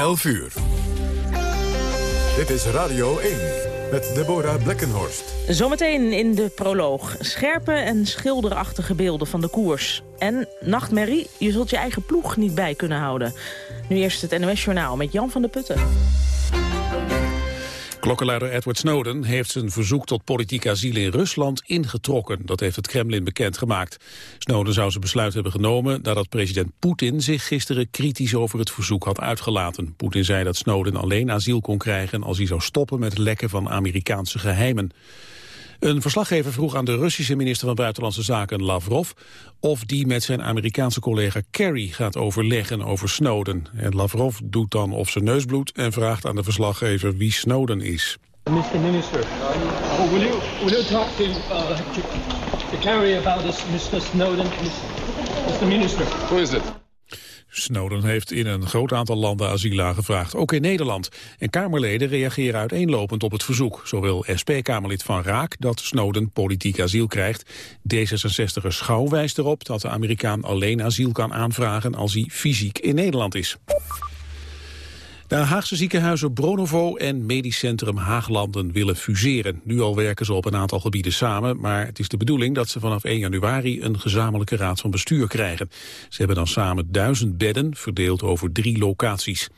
11 uur. Dit is Radio 1 met Deborah Blekkenhorst. Zometeen in de proloog. Scherpe en schilderachtige beelden van de koers. En nachtmerrie, je zult je eigen ploeg niet bij kunnen houden. Nu eerst het NOS Journaal met Jan van der Putten. Klokkenluider Edward Snowden heeft zijn verzoek tot politiek asiel in Rusland ingetrokken. Dat heeft het Kremlin bekendgemaakt. Snowden zou zijn besluit hebben genomen nadat president Poetin zich gisteren kritisch over het verzoek had uitgelaten. Poetin zei dat Snowden alleen asiel kon krijgen als hij zou stoppen met lekken van Amerikaanse geheimen. Een verslaggever vroeg aan de Russische minister van Buitenlandse Zaken Lavrov of die met zijn Amerikaanse collega Kerry gaat overleggen over Snowden. En Lavrov doet dan of zijn neus bloedt en vraagt aan de verslaggever wie Snowden is. Mr. Minister, uh, will, you, will you talk to, uh, to, to Kerry about this Mr. Snowden? Mr. Minister. Who is it? Snowden heeft in een groot aantal landen asiel aangevraagd, ook in Nederland. En Kamerleden reageren uiteenlopend op het verzoek. Zo wil SP-Kamerlid Van Raak dat Snowden politiek asiel krijgt. D66er Schouw wijst erop dat de Amerikaan alleen asiel kan aanvragen als hij fysiek in Nederland is. De Haagse ziekenhuizen Bronovo en Medisch Centrum Haaglanden willen fuseren. Nu al werken ze op een aantal gebieden samen, maar het is de bedoeling dat ze vanaf 1 januari een gezamenlijke raad van bestuur krijgen. Ze hebben dan samen duizend bedden, verdeeld over drie locaties.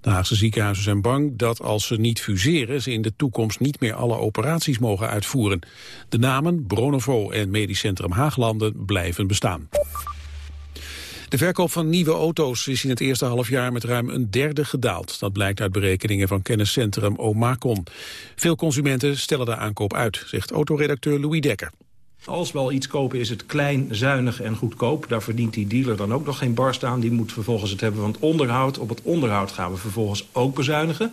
De Haagse ziekenhuizen zijn bang dat als ze niet fuseren, ze in de toekomst niet meer alle operaties mogen uitvoeren. De namen Bronovo en Medisch Centrum Haaglanden blijven bestaan. De verkoop van nieuwe auto's is in het eerste halfjaar met ruim een derde gedaald. Dat blijkt uit berekeningen van kenniscentrum Omacon. Veel consumenten stellen de aankoop uit, zegt autoredacteur Louis Dekker. Als we al iets kopen is het klein, zuinig en goedkoop. Daar verdient die dealer dan ook nog geen barst aan. Die moet vervolgens het hebben van het onderhoud. Op het onderhoud gaan we vervolgens ook bezuinigen.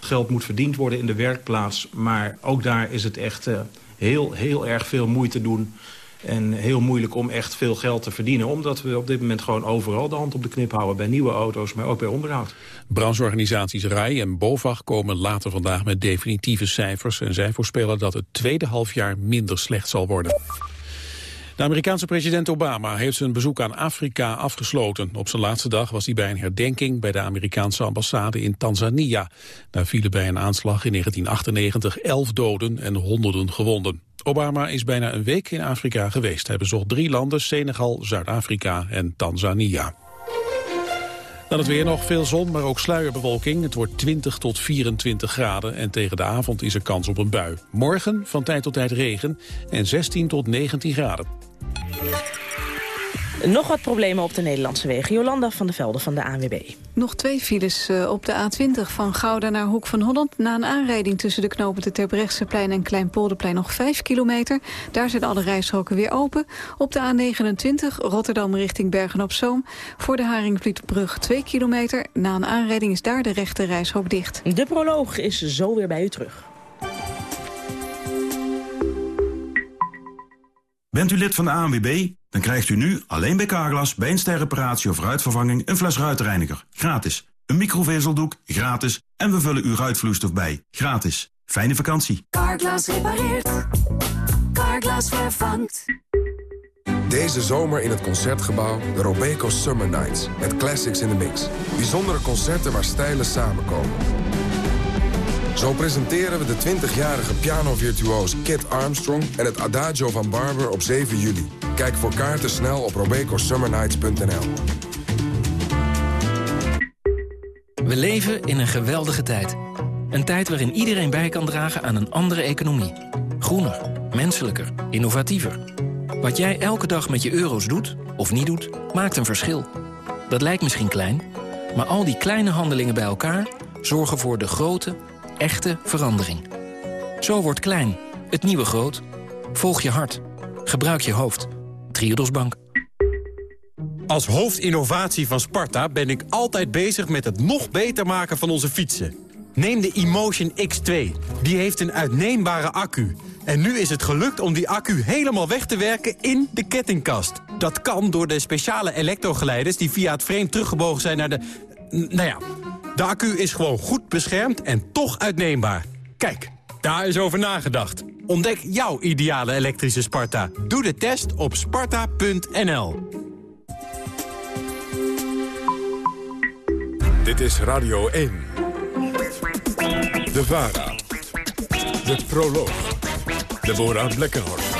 Geld moet verdiend worden in de werkplaats. Maar ook daar is het echt uh, heel, heel erg veel moeite doen en heel moeilijk om echt veel geld te verdienen. Omdat we op dit moment gewoon overal de hand op de knip houden. Bij nieuwe auto's, maar ook bij onderhoud. Brancheorganisaties RAI en BOVAG komen later vandaag met definitieve cijfers. En zij voorspellen dat het tweede halfjaar minder slecht zal worden. De Amerikaanse president Obama heeft zijn bezoek aan Afrika afgesloten. Op zijn laatste dag was hij bij een herdenking bij de Amerikaanse ambassade in Tanzania. Daar vielen bij een aanslag in 1998 elf doden en honderden gewonden. Obama is bijna een week in Afrika geweest. Hij bezocht drie landen, Senegal, Zuid-Afrika en Tanzania. Dan het weer nog veel zon, maar ook sluierbewolking. Het wordt 20 tot 24 graden en tegen de avond is er kans op een bui. Morgen van tijd tot tijd regen en 16 tot 19 graden. Nog wat problemen op de Nederlandse wegen. Jolanda van der Velde van de ANWB. Nog twee files eh, op de A20 van Gouda naar Hoek van Holland. Na een aanrijding tussen de knopen de Terbrechtseplein en Kleinpolderplein nog 5 kilometer. Daar zijn alle rijstroken weer open. Op de A29 Rotterdam richting Bergen-op-Zoom. Voor de Haringvlietbrug 2 kilometer. Na een aanrijding is daar de rechte reishok dicht. De proloog is zo weer bij u terug. Bent u lid van de ANWB? Dan krijgt u nu alleen bij Carglass bij een sterreparatie of ruitvervanging een fles ruitreiniger. Gratis. Een microvezeldoek. Gratis. En we vullen uw ruitvloeistof bij. Gratis. Fijne vakantie. Carglass repareert. Carglass vervangt. Deze zomer in het Concertgebouw de Robeco Summer Nights. Met classics in the mix. Bijzondere concerten waar stijlen samenkomen. Zo presenteren we de 20-jarige pianovirtuoos Kit Armstrong... en het Adagio van Barber op 7 juli. Kijk voor kaarten snel op robecosummernights.nl. We leven in een geweldige tijd. Een tijd waarin iedereen bij kan dragen aan een andere economie. Groener, menselijker, innovatiever. Wat jij elke dag met je euro's doet, of niet doet, maakt een verschil. Dat lijkt misschien klein, maar al die kleine handelingen bij elkaar... zorgen voor de grote, echte verandering. Zo wordt klein, het nieuwe groot. Volg je hart. Gebruik je hoofd. Triodos Bank. Als hoofdinnovatie van Sparta ben ik altijd bezig met het nog beter maken van onze fietsen. Neem de Emotion X2. Die heeft een uitneembare accu. En nu is het gelukt om die accu helemaal weg te werken in de kettingkast. Dat kan door de speciale elektrogeleiders die via het frame teruggebogen zijn naar de... Nou ja, de accu is gewoon goed beschermd en toch uitneembaar. Kijk, daar is over nagedacht. Ontdek jouw ideale elektrische Sparta. Doe de test op sparta.nl. Dit is Radio 1. De VARA. De Proloog. Deborah Blekkenhorst.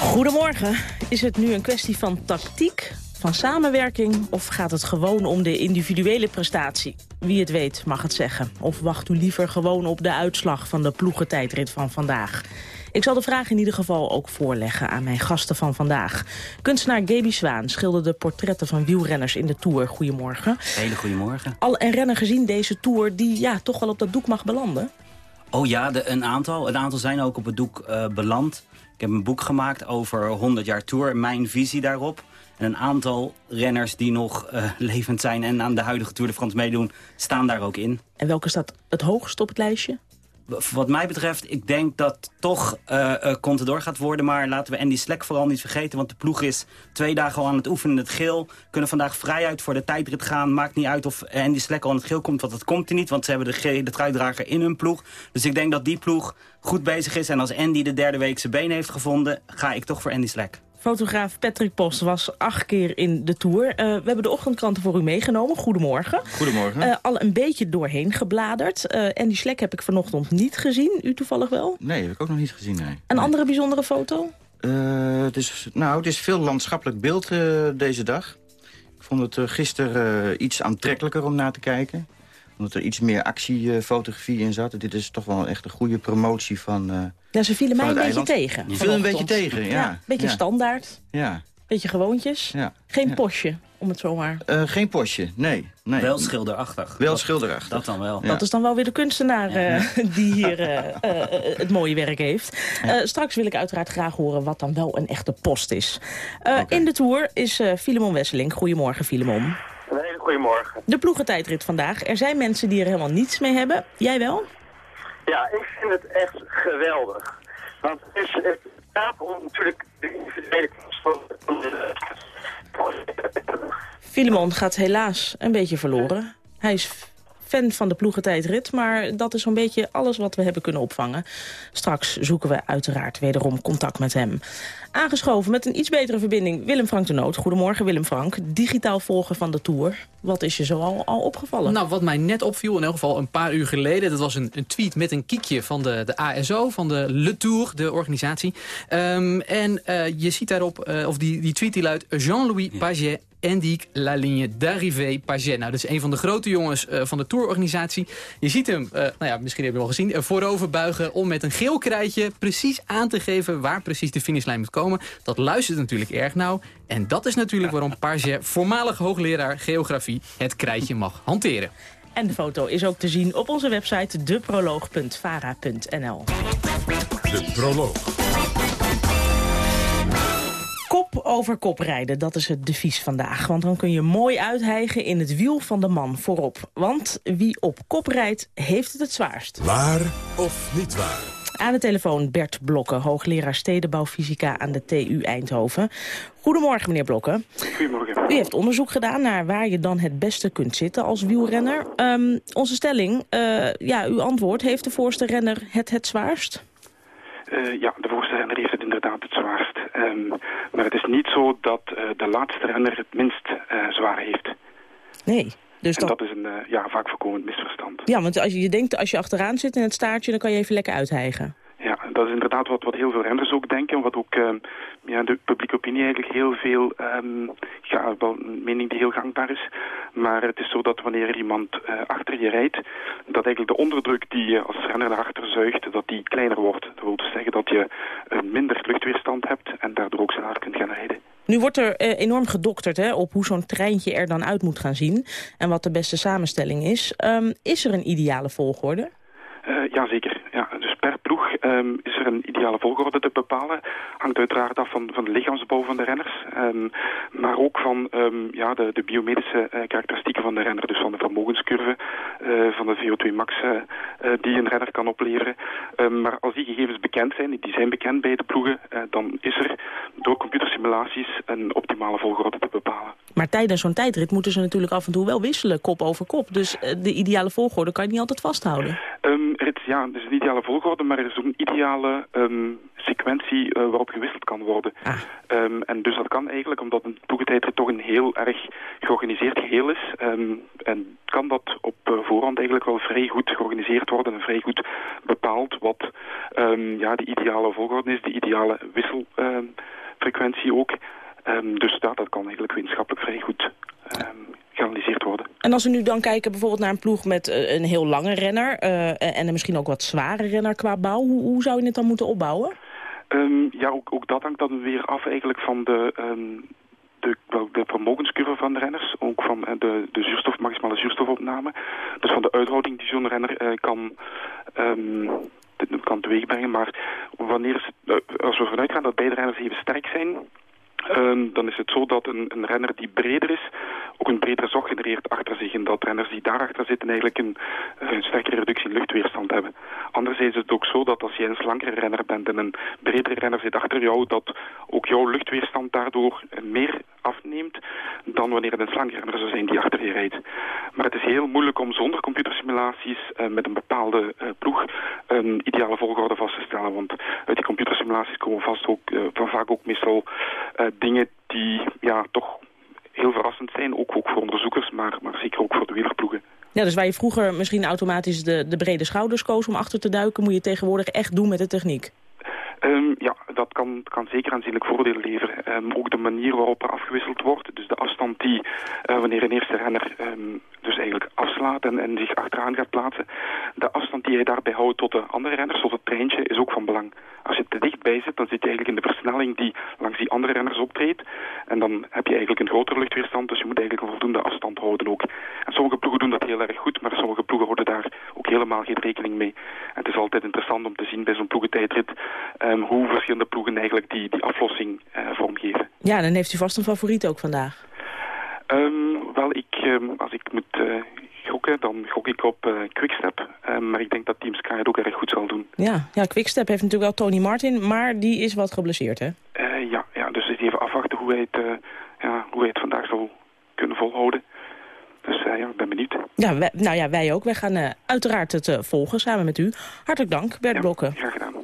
Goedemorgen. Is het nu een kwestie van tactiek, van samenwerking... of gaat het gewoon om de individuele prestatie? Wie het weet mag het zeggen. Of wacht u liever gewoon op de uitslag van de ploegentijdrit van vandaag? Ik zal de vraag in ieder geval ook voorleggen aan mijn gasten van vandaag. Kunstenaar Gaby Zwaan schilderde portretten van wielrenners in de Tour. Goedemorgen. Hele goedemorgen. Al een renner gezien deze Tour die ja, toch wel op dat doek mag belanden? Oh ja, een aantal. Een aantal zijn ook op het doek uh, beland. Ik heb een boek gemaakt over 100 jaar Tour, mijn visie daarop. En een aantal renners die nog uh, levend zijn en aan de huidige Tour de France meedoen, staan daar ook in. En welke staat het hoogst op het lijstje? Wat mij betreft, ik denk dat toch uh, uh, Contador gaat worden. Maar laten we Andy Slek vooral niet vergeten. Want de ploeg is twee dagen al aan het oefenen in het geel. Kunnen vandaag vrijuit voor de tijdrit gaan. Maakt niet uit of Andy Slek al in het geel komt. Want dat komt hij niet. Want ze hebben de, de truidrager in hun ploeg. Dus ik denk dat die ploeg goed bezig is. En als Andy de derde week zijn been heeft gevonden... ga ik toch voor Andy Slek. Fotograaf Patrick Post was acht keer in de Tour. Uh, we hebben de ochtendkranten voor u meegenomen. Goedemorgen. Goedemorgen. Uh, al een beetje doorheen gebladerd. Uh, en die slek heb ik vanochtend niet gezien. U toevallig wel? Nee, heb ik ook nog niet gezien, nee. Een andere bijzondere foto? het, is, nou, het is veel landschappelijk beeld deze dag. Ik vond het gisteren iets aantrekkelijker om naar te kijken omdat er iets meer actiefotografie in zat. Dit is toch wel echt een goede promotie van Ja, ze vielen mij een beetje eiland. tegen. Ze vielen een beetje tegen, ja. ja beetje ja. standaard. Ja. Beetje gewoontjes. Ja. Geen ja. postje, om het zomaar... Uh, geen postje, nee. nee. Wel schilderachtig. Wel schilderachtig. Dat dan wel. Ja. Dat is dan wel weer de kunstenaar uh, die hier uh, het mooie werk heeft. straks wil ik uiteraard graag horen wat dan wel een echte post is. Okay. In de Tour is Filemon Wesseling. Goedemorgen, Filemon. Een hele goedemorgen. De ploegentijdrit vandaag. Er zijn mensen die er helemaal niets mee hebben. Jij wel? Ja, ik vind het echt geweldig. Want het is het gaat om natuurlijk de individuele Filemon gaat helaas een beetje verloren. Hij is fan van de ploegentijdrit, maar dat is zo'n beetje alles wat we hebben kunnen opvangen. Straks zoeken we uiteraard wederom contact met hem. Aangeschoven met een iets betere verbinding Willem Frank de Noot. Goedemorgen Willem Frank, digitaal volger van de Tour. Wat is je zo al, al opgevallen? Nou, wat mij net opviel, in elk geval een paar uur geleden... dat was een, een tweet met een kiekje van de, de ASO, van de Le Tour, de organisatie. Um, en uh, je ziet daarop, uh, of die, die tweet die luidt... Jean-Louis Paget Endic La Ligne d'Arrivée Paget. Nou, dat is een van de grote jongens uh, van de tourorganisatie. Je ziet hem, uh, nou ja, misschien heb je hem al gezien, uh, voorover buigen om met een geel krijtje precies aan te geven waar precies de finishlijn moet komen. Dat luistert natuurlijk erg nauw. En dat is natuurlijk waarom Paget, voormalig hoogleraar geografie, het krijtje mag hanteren. En de foto is ook te zien op onze website deproloog.vara.nl. De proloog. Kop over kop rijden, dat is het devies vandaag. Want dan kun je mooi uithijgen in het wiel van de man voorop. Want wie op kop rijdt, heeft het het zwaarst. Waar of niet waar? Aan de telefoon Bert Blokken, hoogleraar stedenbouwfysica aan de TU Eindhoven. Goedemorgen, meneer Blokken. Goedemorgen. U heeft onderzoek gedaan naar waar je dan het beste kunt zitten als wielrenner. Um, onze stelling, uh, ja, uw antwoord, heeft de voorste renner het het zwaarst? Uh, ja, de voorste renner heeft het inderdaad het zwaarst. Um, maar het is niet zo dat uh, de laatste renner het minst zwaar heeft. Nee. Dus en dat... dat is een uh, ja, vaak voorkomend misverstand. Ja, want als je, je denkt als je achteraan zit in het staartje, dan kan je even lekker uithijgen. Ja, dat is inderdaad wat, wat heel veel renners ook denken. Wat ook uh, ja, de publieke opinie eigenlijk heel veel, um, ja, wel een mening die heel gangbaar is. Maar het is zo dat wanneer iemand uh, achter je rijdt, dat eigenlijk de onderdruk die je als renner naar achter zuigt, dat die kleiner wordt. Dat wil dus zeggen dat je uh, minder luchtweerstand hebt en daardoor ook sneller kunt gaan rijden. Nu wordt er uh, enorm gedokterd hè, op hoe zo'n treintje er dan uit moet gaan zien. En wat de beste samenstelling is. Um, is er een ideale volgorde? Ja, zeker. Ja, dus per ploeg um, is er een ideale volgorde te bepalen. Hangt uiteraard af van, van de lichaamsbouw van de renners. Um, maar ook van um, ja, de, de biomedische uh, karakteristieken van de renner. Dus van de vermogenscurve, uh, van de VO2 max die een renner kan opleveren. maar als die gegevens bekend zijn, die zijn bekend bij de ploegen, dan is er door computersimulaties een optimale volgorde te bepalen. Maar tijdens zo'n tijdrit moeten ze natuurlijk af en toe wel wisselen, kop over kop. Dus de ideale volgorde kan je niet altijd vasthouden. Um, ja, er is een ideale volgorde, maar er is ook een ideale um, sequentie uh, waarop gewisseld kan worden. Ah. Um, en dus dat kan eigenlijk, omdat een ploegentijdrit toch een heel erg georganiseerd geheel is. en kan dat op uh, voorhand eigenlijk wel vrij goed georganiseerd worden en vrij goed bepaald wat ja, de ideale volgorde is, de ideale wisselfrequentie ook. Dus dat, dat kan eigenlijk wetenschappelijk vrij goed geanalyseerd worden. En als we nu dan kijken bijvoorbeeld naar een ploeg met uh, een heel lange renner... Uh, en misschien ook wat zware renner qua bouw, hoe, hoe zou je het dan moeten opbouwen? Um, ja, ook, ook, dat hangt dan weer af eigenlijk van de, de, de vermogenscurve van de renners. Ook van uh, de, de zuurstof, maximale zuurstofopname. Dus van de uithouding die zo'n renner kan... Um, kan teweegbrengen, maar wanneer als we vanuit gaan dat beide renners even sterk zijn, Um, dan is het zo dat een, een, renner die breder is, ook een bredere zog genereert achter zich. En dat renners die daarachter zitten eigenlijk een, een sterkere reductie in luchtweerstand hebben. Anderzijds is het ook zo dat als je een slankere renner bent en een bredere renner zit achter jou, dat ook jouw luchtweerstand daardoor meer afneemt dan wanneer het een slankere renner zou zijn die achter je rijdt. Maar het is heel moeilijk om zonder computersimulaties uh, met een bepaalde uh, ploeg een ideale volgorde vast te stellen. Want uit die computersimulaties komen vast ook, uh, van vaak ook meestal dingen die ja, toch heel verrassend zijn. Ook, ook voor onderzoekers, maar, maar zeker ook voor de wielerploegen. Ja, dus waar je vroeger misschien automatisch de, de brede schouders koos om achter te duiken... moet je tegenwoordig echt doen met de techniek. Zeker aanzienlijk voordeel leveren. Um, ook de manier waarop er afgewisseld wordt, dus de afstand die uh, wanneer een eerste renner um, dus eigenlijk afslaat en, zich achteraan gaat plaatsen, de afstand die hij daarbij houdt tot de andere renners, tot het treintje, is ook van belang. Als je te dichtbij zit, dan zit je eigenlijk in de versnelling die langs die andere renners optreedt. En dan heb je eigenlijk een grotere luchtweerstand, dus je moet eigenlijk een voldoende afstand houden ook. En sommige ploegen doen dat heel erg goed, maar sommige ploegen houden daar ook helemaal geen rekening mee. En het is altijd interessant om te zien bij zo'n ploegentijdrit um, hoe verschillende ploegen eigenlijk die, die aflossing uh, vormgeven. Ja, dan heeft u vast een favoriet ook vandaag. Um, wel, ik, um, als ik moet uh, gokken, dan gok ik op uh, Quickstep. maar ik denk dat Team Sky het ook erg goed zal doen. Ja, ja, Quickstep heeft natuurlijk wel Tony Martin, maar die is wat geblesseerd, hè? ja, ja, dus even afwachten hoe hij het, ja, hoe hij het vandaag zal kunnen volhouden. Dus ja, ik ben benieuwd. Ja, wij, nou ja, wij ook. Wij gaan uiteraard het volgen samen met u. Hartelijk dank, Bert ja, Blokken. Graag gedaan.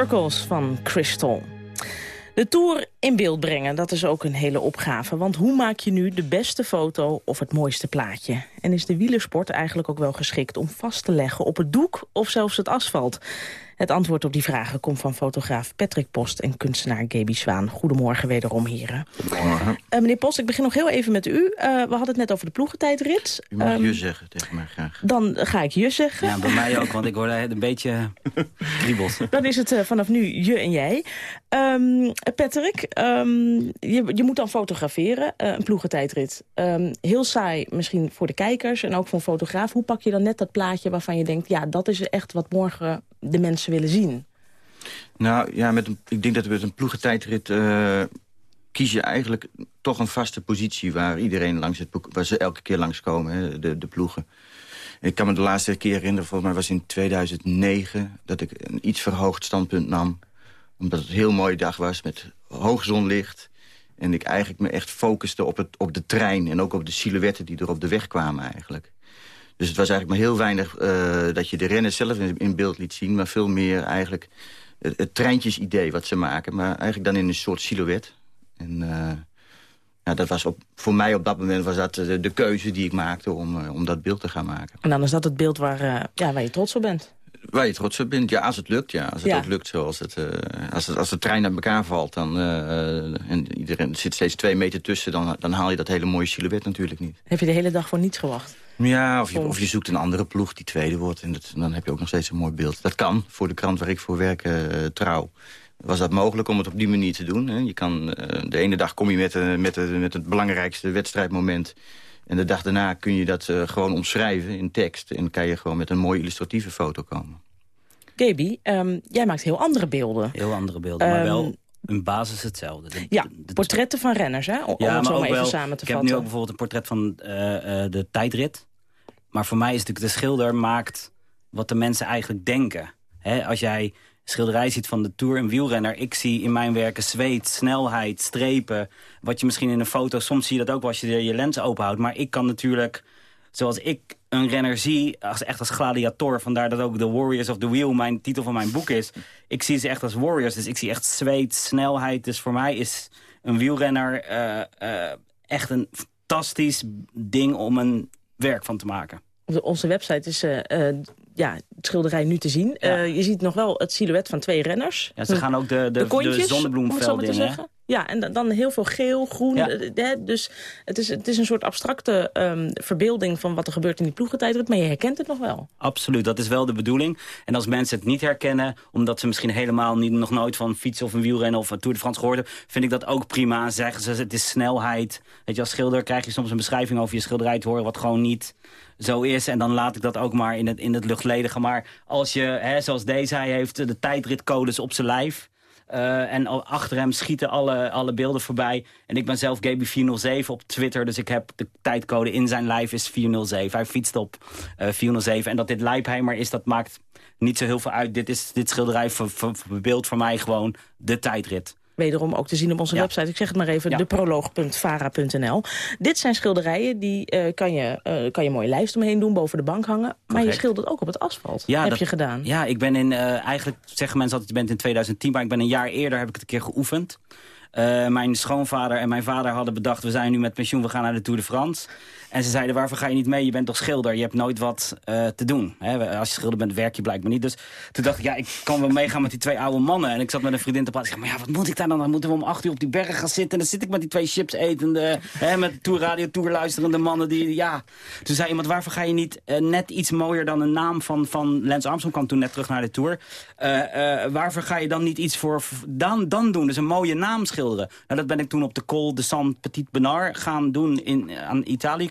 Circles van Crystal. De Tour in beeld brengen, dat is ook een hele opgave. Want hoe maak je nu de beste foto of het mooiste plaatje? En is de wielersport eigenlijk ook wel geschikt om vast te leggen op het doek of zelfs het asfalt? Het antwoord op die vragen komt van fotograaf Patrick Post en kunstenaar Gaby Zwaan. Goedemorgen wederom, heren. Goedemorgen. Uh, meneer Post, ik begin nog heel even met u. Uh, we hadden het net over de ploegentijdrit. U mag Um, je zeggen tegen mij graag. Dan ga ik je zeggen. Ja, bij mij ook, want ik word een beetje kriebels. Dan is het uh, vanaf nu je en jij. Um, Patrick, um, je, je, moet dan fotograferen, uh, een ploegentijdrit. Um, heel saai misschien voor de kijkers en ook voor een fotograaf. Hoe pak je dan net dat plaatje waarvan je denkt... ja, dat is echt wat morgen de mensen willen zien? Nou ja, met ik denk dat we met een ploegentijdrit... Uh, kies je eigenlijk toch een vaste positie... waar iedereen langs het waar ze elke keer langskomen, hè, de, de ploegen. Ik kan me de laatste keer herinneren, volgens mij was in 2009... dat ik een iets verhoogd standpunt nam. Omdat het een heel mooie dag was met hoog zonlicht. En ik eigenlijk me echt focuste op, het, op de trein... en ook op de silhouetten die er op de weg kwamen eigenlijk. Dus het was eigenlijk maar heel weinig uh, dat je de renners zelf in, in, beeld liet zien... maar veel meer eigenlijk het, het treintjesidee wat ze maken. Maar eigenlijk dan in een soort silhouet. En uh, ja, dat was op, voor mij op dat moment was dat de, de keuze die ik maakte om, uh, om dat beeld te gaan maken. En dan is dat het beeld waar, ja, waar je trots op bent? Waar je trots op bent, ja, als het lukt. Ja. Als het ja. ook lukt zoals het, als, het... Als de trein naar elkaar valt dan, en iedereen zit steeds twee meter tussen... Dan, dan haal je dat hele mooie silhouet natuurlijk niet. Heb je de hele dag voor niets gewacht? Ja, of je, of je zoekt een andere ploeg die tweede wordt. En dat, dan heb je ook nog steeds een mooi beeld. Dat kan, voor de krant waar ik voor werk, uh, trouw. Was dat mogelijk om het op die manier te doen? Hè? Je kan, uh, de ene dag kom je met, uh, met, met het belangrijkste wedstrijdmoment. En de dag daarna kun je dat gewoon omschrijven in tekst. En kan je gewoon met een mooie illustratieve foto komen. Gaby, um, jij maakt heel andere beelden. Heel andere beelden, um, maar wel in basis hetzelfde. De, ja, de, portretten van renners, hè? Om ja, het zo maar maar even wel, samen te ik vatten. heb nu ook bijvoorbeeld een portret van uh, uh, de tijdrit. Maar voor mij is natuurlijk de schilder maakt wat de mensen eigenlijk denken. Als jij schilderij ziet van de Tour, een wielrenner... ik zie in mijn werken zweet, snelheid, strepen. Wat je misschien in een foto, soms zie je dat ook als je je lens openhoudt. Maar ik kan natuurlijk, zoals ik een renner zie, als, echt als gladiator... vandaar dat ook The Warriors of the Wheel mijn titel van mijn boek is. Ik zie ze echt als warriors, dus ik zie echt zweet, snelheid. Dus voor mij is een wielrenner uh, uh, echt een fantastisch ding om een werk van te maken. Onze website is uh, uh, ja, het schilderij nu te zien. Ja. Uh, je ziet nog wel het silhouet van twee renners. Ja, ze gaan ook de, de, de, kontjes, de zonnebloemvelden in. Zeggen. Ja, en dan heel veel geel, groen. Ja. Dus het is, het is een soort abstracte um, verbeelding van wat er gebeurt in die ploegentijdrit. Maar je herkent het nog wel. Absoluut, dat is wel de bedoeling. En als mensen het niet herkennen, omdat ze misschien helemaal niet, nog nooit van fietsen of een wielrennen of een Tour de France gehoord hebben, vind ik dat ook prima. Zeggen ze, het is snelheid. Weet je, als schilder krijg je soms een beschrijving over je schilderij te horen wat gewoon niet zo is. En dan laat ik dat ook maar in het, in het luchtledige. Maar als je, hè, zoals deze, hij heeft de tijdritcodes op zijn lijf. Uh, en achter hem schieten alle, alle beelden voorbij. En ik ben zelf Gaby407 op Twitter. Dus ik heb de tijdcode in zijn lijf is 407. Hij fietst op uh, 407. En dat dit Leipheimer is, dat maakt niet zo heel veel uit. Dit, is, dit schilderij verbeeldt voor mij gewoon de tijdrit wederom ook te zien op onze ja. website. Ik zeg het maar even, ja. deproloog.vara.nl. Dit zijn schilderijen, die uh, kan, je, uh, kan je mooie lijst omheen doen, boven de bank hangen. Maar Correct. je schildert ook op het asfalt, ja, heb dat, je gedaan. Ja, ik ben in, uh, eigenlijk zeggen mensen altijd, je bent in 2010, maar ik ben een jaar eerder, heb ik het een keer geoefend. Uh, mijn schoonvader en mijn vader hadden bedacht... we zijn nu met pensioen, we gaan naar de Tour de France. En ze zeiden, waarvoor ga je niet mee? Je bent toch schilder, je hebt nooit wat uh, te doen. Hè? Als je schilder bent, werk je blijkbaar niet. Dus toen dacht ik, ja, ik kan wel meegaan met die twee oude mannen. En ik zat met een vriendin te praten. Ik zei, maar ja, wat moet ik daar dan? Dan moeten we om acht uur op die bergen gaan zitten. En dan zit ik met die twee chips etende... hè, met de Tour Radio Tour luisterende mannen. Die, ja. Toen zei iemand, waarvoor ga je niet uh, net iets mooier dan een naam van, van Lance Armstrong... kwam toen net terug naar de Tour. waarvoor ga je dan niet iets voor dan, dan doen? Dus een mooie naam schilderen. Nou, dat ben ik toen op de Col de San Petit Benar gaan doen in, aan de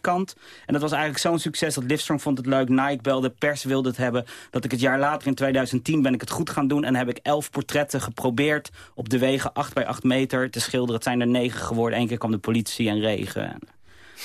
Italië-kant. En dat was eigenlijk zo'n succes dat Livestrong vond het leuk. Nike belde, pers wilde het hebben. Dat ik het jaar later, in 2010, ben ik het goed gaan doen. En heb ik elf portretten geprobeerd op de wegen 8 bij 8 meter te schilderen. Het zijn er negen geworden. Eén keer kwam de politie en regen.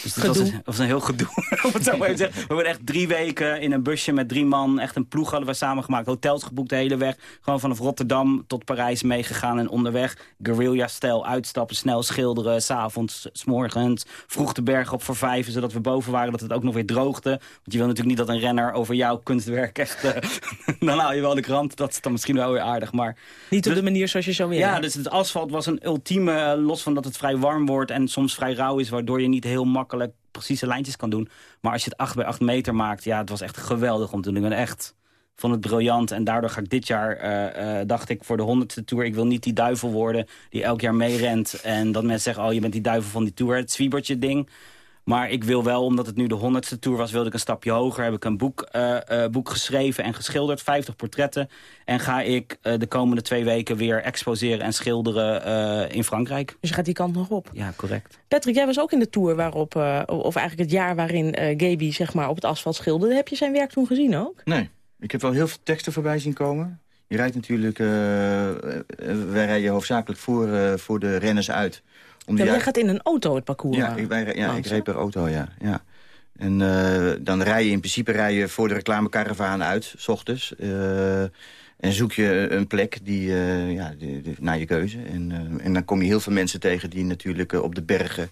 Dus dat was, een, was een heel gedoe. om het zo maar even te zeggen. We hebben echt drie weken in een busje met drie man. Echt een ploeg hadden we samengemaakt. Hotels geboekt de hele weg. Gewoon vanaf Rotterdam tot Parijs meegegaan. En onderweg guerrilla-stijl uitstappen. Snel schilderen. S'avonds, s'morgens. Vroeg de berg op voor vijf. Zodat we boven waren. Dat het ook nog weer droogde. Want je wil natuurlijk niet dat een renner over jouw kunstwerk echt... eh, dan haal je wel de krant. Dat is dan misschien wel weer aardig. Maar Niet op de manier zoals je zo wil. ja, dus het asfalt was een ultieme, eh, los van dat het vrij warm wordt en soms vrij rauw is, waardoor je niet heel makkelijk precieze lijntjes kan doen. Maar als je het 8 bij 8 meter maakt, ja, het was echt geweldig om te doen. En echt, vond het briljant. En daardoor ga ik dit jaar, eh, eh, dacht ik, voor de honderdste tour, ik wil niet die duivel worden die elk jaar meerent. En dat mensen zeggen, oh, je bent die duivel van die tour, het zwiebertje ding. Maar ik wil wel, omdat het nu de honderdste tour was... wilde ik een stapje hoger. Heb ik een boek, eh, eh, boek geschreven en geschilderd. 50 portretten. En ga ik eh, de komende twee weken weer exposeren en schilderen eh, in Frankrijk. Dus je gaat die kant nog op. Ja, correct. Patrick, jij was ook in de tour waarop, eh, of eigenlijk het jaar waarin eh Gaby zeg maar, op het asfalt schilderde. Heb je zijn werk toen gezien ook? Nee, ik heb wel heel veel teksten voorbij zien komen. Je rijdt natuurlijk, wij rijden hoofdzakelijk voor, eh, voor de renners uit. Ja, jij gaat in een auto het parcours Ja, ik, wij, ja, ik reed per auto, ja. ja. En eh, dan rij je in principe rij je voor de reclamekaravaan uit, s ochtends. eh, en zoek je een plek die, eh, ja, die- die- naar je keuze. En, eh, en dan kom je heel veel mensen tegen die natuurlijk op de bergen...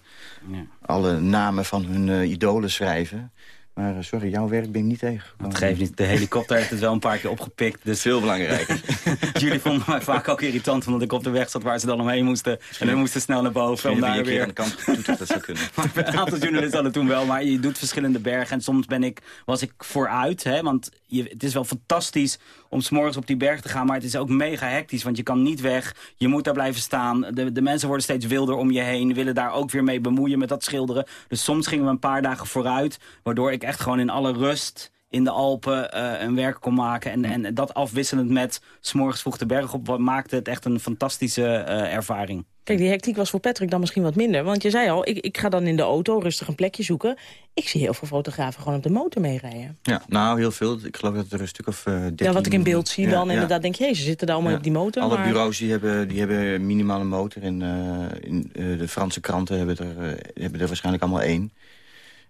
alle namen van hun eh, idolen schrijven. Maar eh, sorry, jouw werk ben ik niet tegengekomen. Het geeft niet. De helikopter heeft het wel een paar keer opgepikt. Dus Veel belangrijker. jullie vonden mij vaak ook irritant... omdat ik op de weg zat waar ze dan omheen moesten. En we moesten snel naar boven om daar weer... keer aan de kant getoeterd, dat zou kunnen. een aantal journalisten hadden toen wel, maar je doet verschillende bergen. En soms ben ik, was ik vooruit, hè, want je, het is wel fantastisch om s'morgens op die berg te gaan. Maar het is ook mega hectisch, want je kan niet weg. Je moet daar blijven staan. De, de mensen worden steeds wilder om je heen. Willen daar ook weer mee bemoeien met dat schilderen. Dus soms gingen we een paar dagen vooruit. Waardoor ik echt gewoon in alle rust in de Alpen eh, een werk kon maken. En, en dat afwisselend met s'morgens vroeg de berg op... wat maakte het echt een fantastische eh, ervaring. Kijk, die hectiek was voor Patrick dan misschien wat minder. Want je zei al, ik, ik ga dan in de auto rustig een plekje zoeken. Ik zie heel veel fotografen gewoon op de motor meerijden. Ja, nou, heel veel. Ik geloof dat er een stuk of eh 13... Ja, wat ik in beeld zie Ja, dan ja. inderdaad denk je, ze zitten daar allemaal Ja. op die motor. Alle maar... bureaus die hebben, die hebben minimaal een motor. En eh, in, eh, de Franse kranten hebben er, hebben er waarschijnlijk allemaal één.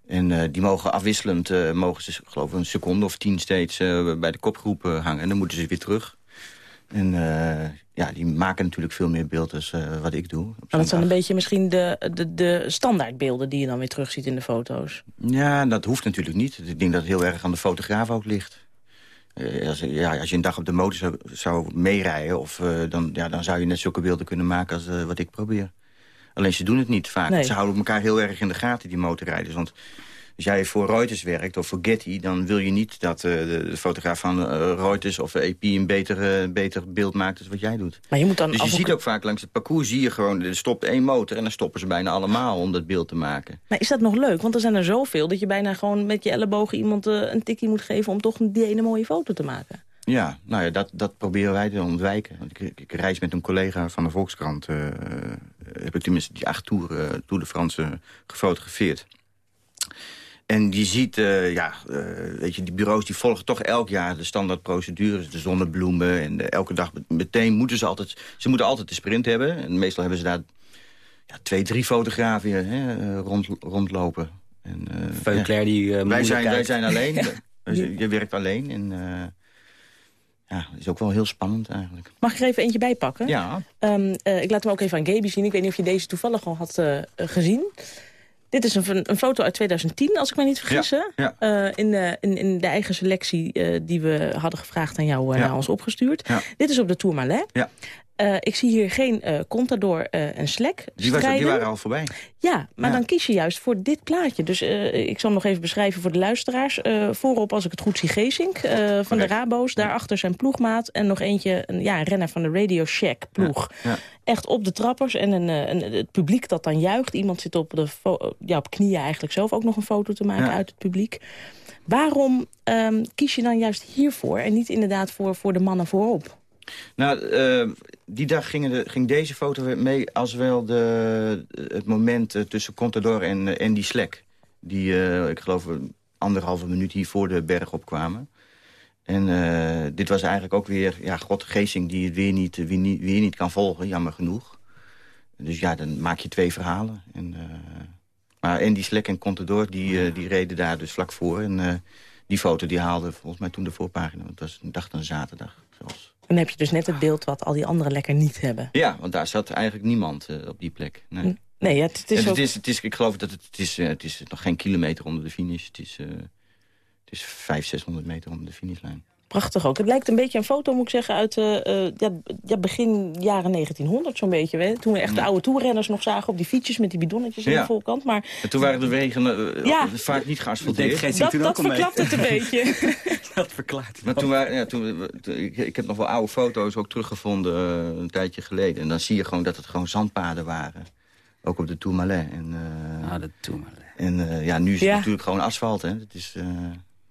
En eh, die mogen afwisselend, eh, mogen ze geloof ik een seconde of tien steeds eh, bij de kopgroep hangen. En dan moeten ze weer terug. En ja, die maken natuurlijk veel meer beeld dan eh, wat ik doe. Maar dat zijn een beetje misschien de, de, de standaardbeelden die je dan weer terugziet in de foto's. Ja, dat hoeft natuurlijk niet. Ik denk dat het heel erg aan de fotograaf ook ligt. Als, ja, als je een dag op de motor zou, zou meerijden... Of, dan, ja, dan zou je net zulke beelden kunnen maken als wat ik probeer. Alleen ze doen het niet vaak. Nee. Ze houden elkaar heel erg in de gaten, die motorrijders. Want als jij voor Reuters werkt of voor Getty... dan wil je niet dat eh, de, fotograaf van eh, Reuters of AP een beter, eh, beter beeld maakt... dan wat jij doet. Maar je moet dan dus je ziet ook vaak langs het parcours... zie je gewoon, er stopt één motor en dan stoppen ze bijna allemaal... om dat beeld te maken. Maar is dat nog leuk? Want er zijn er zoveel dat je bijna gewoon met je ellebogen iemand een tikkie moet geven... om toch die ene mooie foto te maken. Ja, nou ja, dat, dat proberen wij te ontwijken. Want ik, ik, ik reis met een collega van de Volkskrant... eh, heb ik tenminste die acht Tour, eh, Tour de France gefotografeerd. En je ziet, eh, ja, weet je, die bureaus die volgen toch elk jaar de standaardprocedures. De zonnebloemen en elke dag meteen moeten ze altijd... Ze moeten altijd de sprint hebben. En meestal hebben ze daar ja, twee, drie fotografen hè, rond, rondlopen. En, Veuclair die, wij, zijn, wij zijn alleen. Ja. Je je werkt alleen en... ja, dat is ook wel heel spannend eigenlijk. Mag ik er even eentje bij pakken? Ja. Ehm, eh, ik laat hem ook even aan Gaby zien. Ik weet niet of je deze toevallig al had eh, gezien. Dit is een, een foto uit 2010, als ik me niet vergis. Ja, Eh, in, de, in, in de eigen selectie die we hadden gevraagd aan jou, Ja. naar ons opgestuurd. Dit is op de Tourmalet. Ja. Eh, ik zie hier geen eh Contador eh, en Slek Die, was, die strijden. waren al voorbij. Ja, maar Ja. dan kies je juist voor dit plaatje. Dus ik zal hem nog even beschrijven voor de luisteraars. Voorop, als ik het goed zie, Geesink van de Rabo's. Daarachter zijn ploegmaat. En nog eentje, een, ja, een renner van de Radio Shack ploeg. Ja. Echt op de trappers. En een, een, het publiek dat dan juicht. Iemand zit op, de ja, op knieën eigenlijk zelf ook nog een foto te maken uit het publiek. Waarom ehm, kies je dan juist hiervoor en niet inderdaad voor, voor de mannen voorop? Nou, eh, die dag ging, de, ging deze foto mee als wel de, het moment eh, tussen Contador en uh, Andy Slek. Die, eh, ik geloof, anderhalve minuut hier voor de berg opkwamen. En eh, dit was eigenlijk ook weer, ja, God Geesing die het weer niet, weer, niet, niet kan volgen, jammer genoeg. Dus ja, dan maak je twee verhalen. En, eh, Maar Andy Slek en Contador, die, die reden daar dus vlak voor. En die foto die haalde volgens mij toen de voorpagina. Want dat was een dag een zaterdag. Zoals. Dan heb je dus net het beeld wat al die anderen lekker niet hebben. Ja, want daar zat eigenlijk niemand uh, op die plek. Nee, nee het, het, is en ook... het, is, het is Ik geloof dat het, het is, het is nog geen kilometer onder de finish. Het is, het is 500, 600 meter onder de finishlijn. Prachtig ook. Het lijkt een beetje een foto, moet ik zeggen, uit uh, ja, ja, begin jaren 1900 zo'n beetje. Hè? Toen we echt de oude toerrenners nog zagen op die fietsjes met die bidonnetjes ja. aan de voorkant. Maar... En toen waren de wegen uh, ja. vaak niet geasfalteerd. Dat, dat, dat verklapt het een beetje. dat verklaart Maar toen waren, ja, toen, ik, ik, heb nog wel oude foto's ook teruggevonden uh, een tijdje geleden. En dan zie je gewoon dat het gewoon zandpaden waren. Ook op de Tourmalet. En, ah, de Tourmalet. En ja, nu is het ja. natuurlijk gewoon asfalt. Hè. Het is...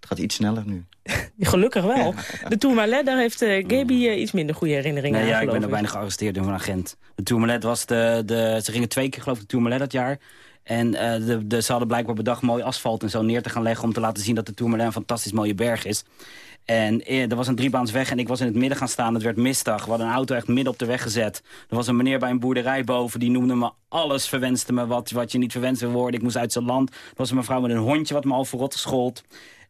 Het gaat iets sneller nu. Gelukkig wel. Ja. De Tourmalet, daar heeft uh, Gaby uh, iets minder goede herinneringen nee, aan, Ja, ik ben er bijna gearresteerd door een agent. De Tourmalet was de, de... Ze gingen twee keer geloof ik de Tourmalet dat jaar. En uh, de, de, ze hadden blijkbaar bedacht mooi asfalt en zo neer te gaan leggen... om te laten zien dat de Tourmalet een fantastisch mooie berg is. En er was een driebaansweg en ik was in het midden gaan staan. Het werd misdag. We hadden een auto echt midden op de weg gezet. Er was een meneer bij een boerderij boven. Die noemde me alles, verwenste me wat, wat je niet verwenst wil worden. Ik moest uit zijn land. Er was een mevrouw met een hondje wat me al verrot schold.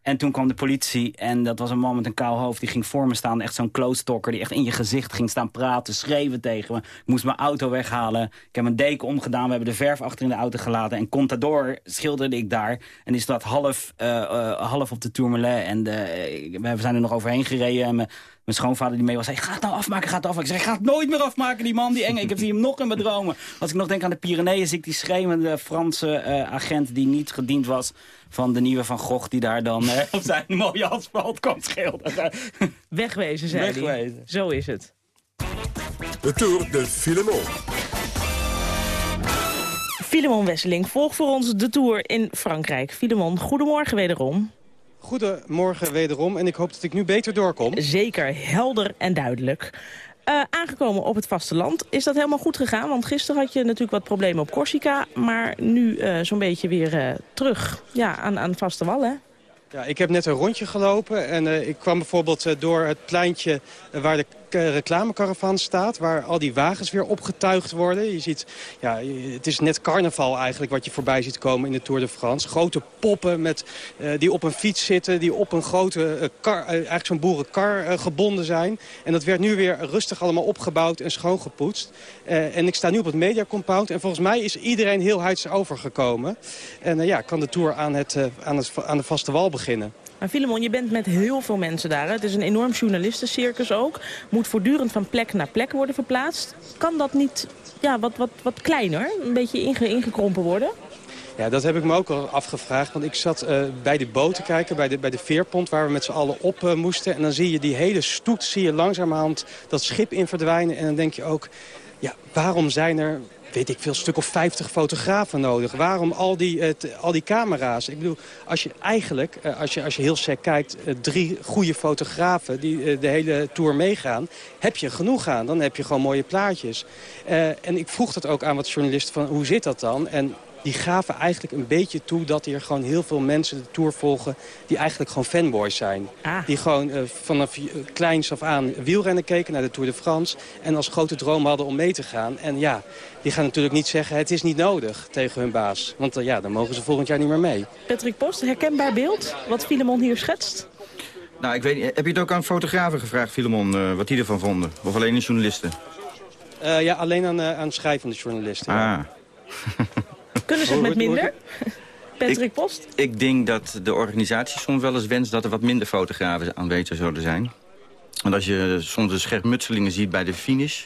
En toen kwam de politie en dat was een man met een kaal hoofd. Die ging voor me staan, echt zo'n kloostokker. Die echt in je gezicht ging staan praten, schreeuwen tegen me. Ik moest mijn auto weghalen. Ik heb mijn deken omgedaan, we hebben de verf achter in de auto gelaten. En Contador schilderde ik daar. En die staat half, uh, uh, half op de Tourmalet. En de, we zijn er nog overheen gereden. En schoonvader die mee was, zei, ga het nou afmaken, ga het afmaken. Ik zei, ga het nooit meer afmaken, die man, die enge. Ik heb hem nog in mijn dromen. Als ik nog denk aan de Pyreneeën, zie ik die schreeuwende Franse uh, agent... die niet gediend was van de nieuwe Van Gogh... die daar dan uh, op zijn mooie asfalt kwam schilderen. Wegwezen, zei Wegwezen. hij. Zo is het. De Tour de Filemon. Filemon Wesseling volgt voor ons de Tour in Frankrijk. Filemon, goedemorgen wederom. Goedemorgen wederom en ik hoop dat ik nu beter doorkom. Zeker, helder en duidelijk. Uh, aangekomen op het vasteland. Is dat helemaal goed gegaan? Want gisteren had je natuurlijk wat problemen op Corsica. Maar nu uh, zo'n beetje weer uh, terug ja, aan, aan vaste wal, hè? Ja, ik heb net een rondje gelopen en ik kwam bijvoorbeeld door het pleintje waar de reclamecaravan staat. Waar al die wagens weer opgetuigd worden. Je ziet, ja, het is net carnaval eigenlijk wat je voorbij ziet komen in de Tour de France. Grote poppen met, die op een fiets zitten, die op een grote kar, eigenlijk zo'n boerenkar gebonden zijn. En dat werd nu weer rustig allemaal opgebouwd en schoongepoetst. en ik sta nu op het mediacompound en volgens mij is iedereen heel huids overgekomen. En ja, kan de Tour aan, het, aan, het, aan de vaste wal beginnen. Maar Filemon, je bent met heel veel mensen daar. Hè? Het is een enorm journalistencircus ook. Moet voortdurend van plek naar plek worden verplaatst. Kan dat niet ja, wat, wat, wat kleiner, een beetje inge, ingekrompen worden? Ja, dat heb ik me ook al afgevraagd. Want ik zat uh, bij de boot te kijken, bij de, bij de veerpont... waar we met z'n allen op uh, moesten. En dan zie je die hele stoet, zie je langzamerhand dat schip in verdwijnen. En dan denk je ook, ja, waarom zijn er weet ik veel, stuk of 50 fotografen nodig. Waarom al die, uh, al die camera's? Ik bedoel, als je eigenlijk, uh, als, je, als je heel sec kijkt... Uh, drie goede fotografen die de hele tour meegaan... heb je genoeg aan. Dan heb je gewoon mooie plaatjes. en ik vroeg dat ook aan wat journalisten van hoe zit dat dan? En die gaven eigenlijk een beetje toe dat er gewoon heel veel mensen de Tour volgen... die eigenlijk gewoon fanboys zijn. Ah. Die gewoon uh, vanaf kleins af aan wielrennen keken naar de Tour de France... en als grote droom hadden om mee te gaan. En ja, die gaan natuurlijk niet zeggen het is niet nodig tegen hun baas. Want uh, ja, dan mogen ze volgend jaar niet meer mee. Patrick Post, herkenbaar beeld wat Filemon hier schetst? Nou, ik weet niet, heb je het ook aan fotografen gevraagd, Filemon, uh, wat die ervan vonden? Of alleen aan journalisten? ja, alleen aan, aan schrijvende journalisten. Ah. Ja. Kunnen ze het met minder? Patrick Post? Ik denk dat de organisatie soms wel eens wenst dat er wat minder fotografen aanwezig zouden zijn. Want als je soms de schermutselingen ziet bij de finish...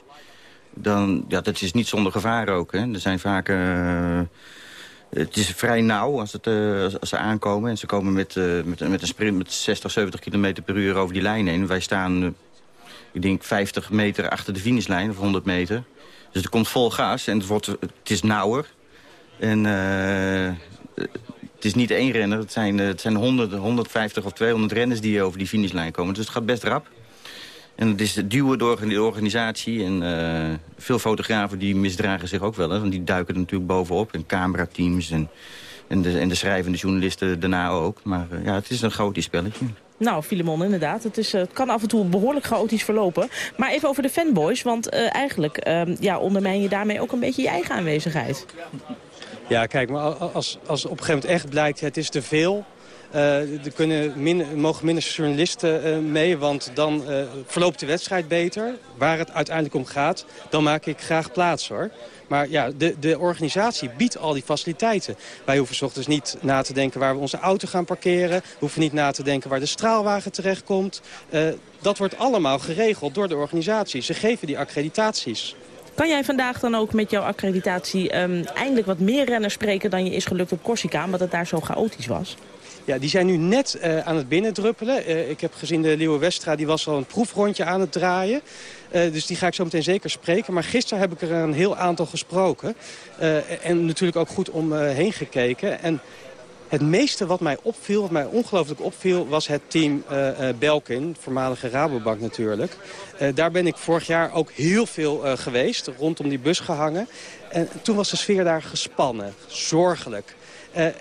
dan, ja, dat is niet zonder gevaar ook. Hè. Er zijn vaak... Uh, het is vrij nauw als, het, uh, als, ze aankomen. En ze komen met, uh, met, met een sprint met 60, 70 km per uur over die lijn heen. Wij staan, ik denk, 50 meter achter de finishlijn, of 100 meter. Dus er komt vol gas en het, wordt, het is nauwer. En uh, het is niet één renner, het zijn, het zijn 100, 150 of 200 renners die over die finishlijn komen. Dus het gaat best rap. En het is duwen door de organisatie. En uh, veel fotografen die misdragen zich ook wel. Hè, want die duiken er natuurlijk bovenop. En camerateams en, en, de, de schrijvende journalisten daarna ook. Maar ja, het is een chaotisch spelletje. Nou, Filemon, inderdaad. Het, is, het kan af en toe behoorlijk chaotisch verlopen. Maar even over de fanboys, want eigenlijk uh, ja, ondermijn je daarmee ook een beetje je eigen aanwezigheid. Ja, kijk, maar als, als op een gegeven moment echt blijkt... het is te veel, uh, kunnen mogen minder journalisten uh, mee, want dan uh, verloopt de wedstrijd beter. Waar het uiteindelijk om gaat, dan maak ik graag plaats hoor. Maar ja, de, de organisatie biedt al die faciliteiten. Wij hoeven ochtends niet na te denken waar we onze auto gaan parkeren. We hoeven niet na te denken waar de straalwagen terechtkomt. dat wordt allemaal geregeld door de organisatie. Ze geven die accreditaties. Kan jij vandaag dan ook met jouw accreditatie um, eindelijk wat meer renners spreken dan je is gelukt op Corsica, omdat het daar zo chaotisch was? Ja, die zijn nu net uh, aan het binnendruppelen. Uh, ik heb gezien de Leeuwen Westra, die was al een proefrondje aan het draaien. Uh, dus die ga ik zo meteen zeker spreken. Maar gisteren heb ik er een heel aantal gesproken. en natuurlijk ook goed omheen gekeken. En het meeste wat mij opviel, wat mij ongelooflijk opviel... was het team uh, Belkin, voormalige Rabobank natuurlijk. Uh, daar ben ik vorig jaar ook heel veel geweest, rondom die bus gehangen. En toen was de sfeer daar gespannen, zorgelijk.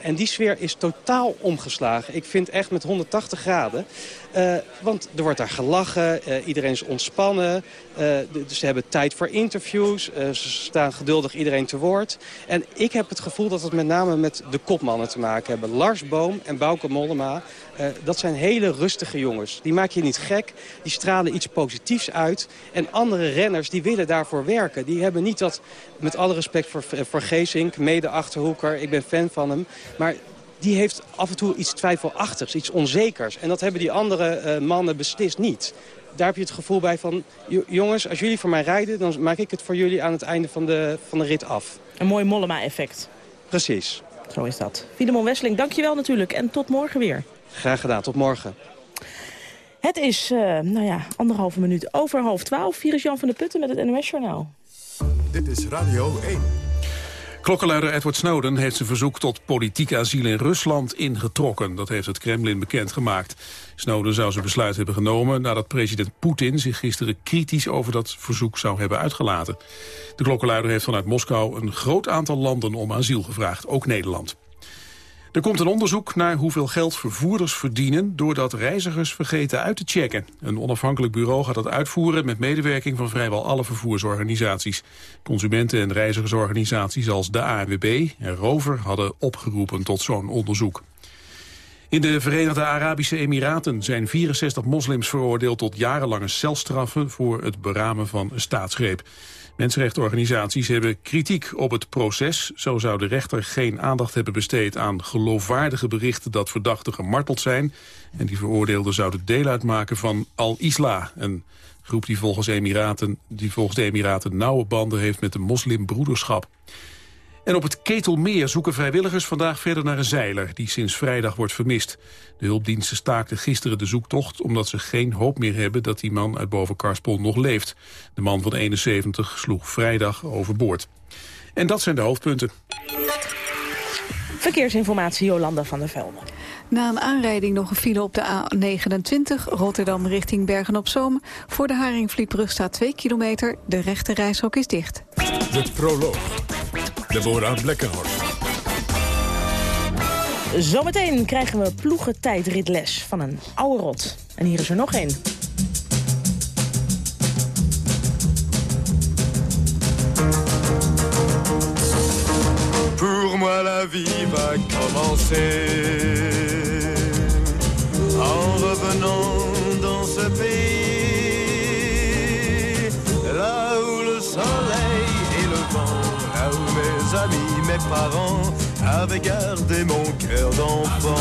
En die sfeer is totaal omgeslagen. Ik vind echt met 180 graden. Uh, want er wordt daar gelachen, uh, iedereen is ontspannen. dus ze hebben tijd voor interviews, ze staan geduldig iedereen te woord. En ik heb het gevoel dat het met name met de kopmannen te maken hebben. Lars Boom en Bouke Mollema, dat zijn hele rustige jongens. Die maak je niet gek, die stralen iets positiefs uit. En andere renners die willen daarvoor werken. Die hebben niet dat, met alle respect voor, voor Geesink, mede-achterhoeker, ik ben fan van hem. Maar die heeft af en toe iets twijfelachtigs, iets onzekers. En dat hebben die andere uh, mannen beslist niet. Daar heb je het gevoel bij van, jongens, als jullie voor mij rijden... dan maak ik het voor jullie aan het einde van de, van de rit af. Een mooi Mollema-effect. Precies. Zo is dat. Filemon Wesseling, dankjewel natuurlijk. En tot morgen weer. Graag gedaan, tot morgen. Het is, uh, nou ja, anderhalve minuut over half twaalf. Virus Jan van der Putten met het NOS-journaal. Dit is Radio 1. Klokkenluider Edward Snowden heeft zijn verzoek tot politiek asiel in Rusland ingetrokken. Dat heeft het Kremlin bekendgemaakt. Snowden zou zijn besluit hebben genomen nadat president Poetin zich gisteren kritisch over dat verzoek zou hebben uitgelaten. De klokkenluider heeft vanuit Moskou een groot aantal landen om asiel gevraagd, ook Nederland. Er komt een onderzoek naar hoeveel geld vervoerders verdienen... doordat reizigers vergeten uit te checken. Een onafhankelijk bureau gaat dat uitvoeren... met medewerking van vrijwel alle vervoersorganisaties. Consumenten- en reizigersorganisaties als de ANWB en Rover... hadden opgeroepen tot zo'n onderzoek. In de Verenigde Arabische Emiraten zijn 64 moslims veroordeeld tot jarenlange celstraffen voor het beramen van een staatsgreep. Mensenrechtenorganisaties hebben kritiek op het proces. Zo zou de rechter geen aandacht hebben besteed aan geloofwaardige berichten dat verdachten gemarteld zijn. En die veroordeelden zouden deel uitmaken van Al-Isla, een groep die volgens, Emiraten, die volgens de Emiraten nauwe banden heeft met de moslimbroederschap. En op het Ketelmeer zoeken vrijwilligers vandaag verder naar een zeiler... die sinds vrijdag wordt vermist. De hulpdiensten staakten gisteren de zoektocht... omdat ze geen hoop meer hebben dat die man uit boven nog leeft. De man van 71 sloeg vrijdag overboord. En dat zijn de hoofdpunten. Verkeersinformatie Jolanda van der Velde. Na een aanrijding nog een file op de A29, Rotterdam richting Bergen-op-Zoom. Voor de Haringvlietbrug staat 2 kilometer, de rechte reishok is dicht. De proloog. Deborah Blekkenhorst. Zometeen krijgen we ploegentijdritles van een oude rot. En hier is er nog één. Pour moi la vie va commencer En revenant dans ce pays amis, mes parents Avaient gardé mon cœur d'enfant.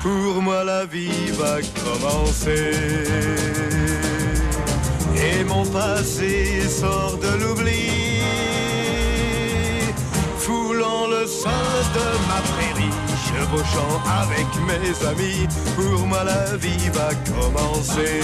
Pour moi la vie va commencer. Et mon passé sort de l'oubli. Foulant le sol de ma prairie, chevauchant avec mes amis, pour moi la vie va commencer.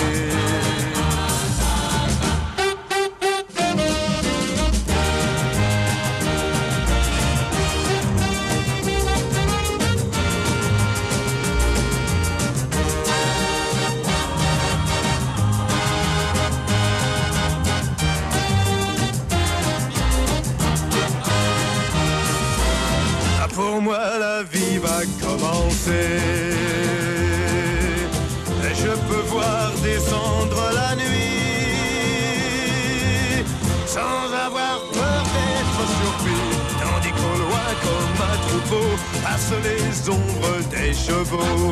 Chevaux.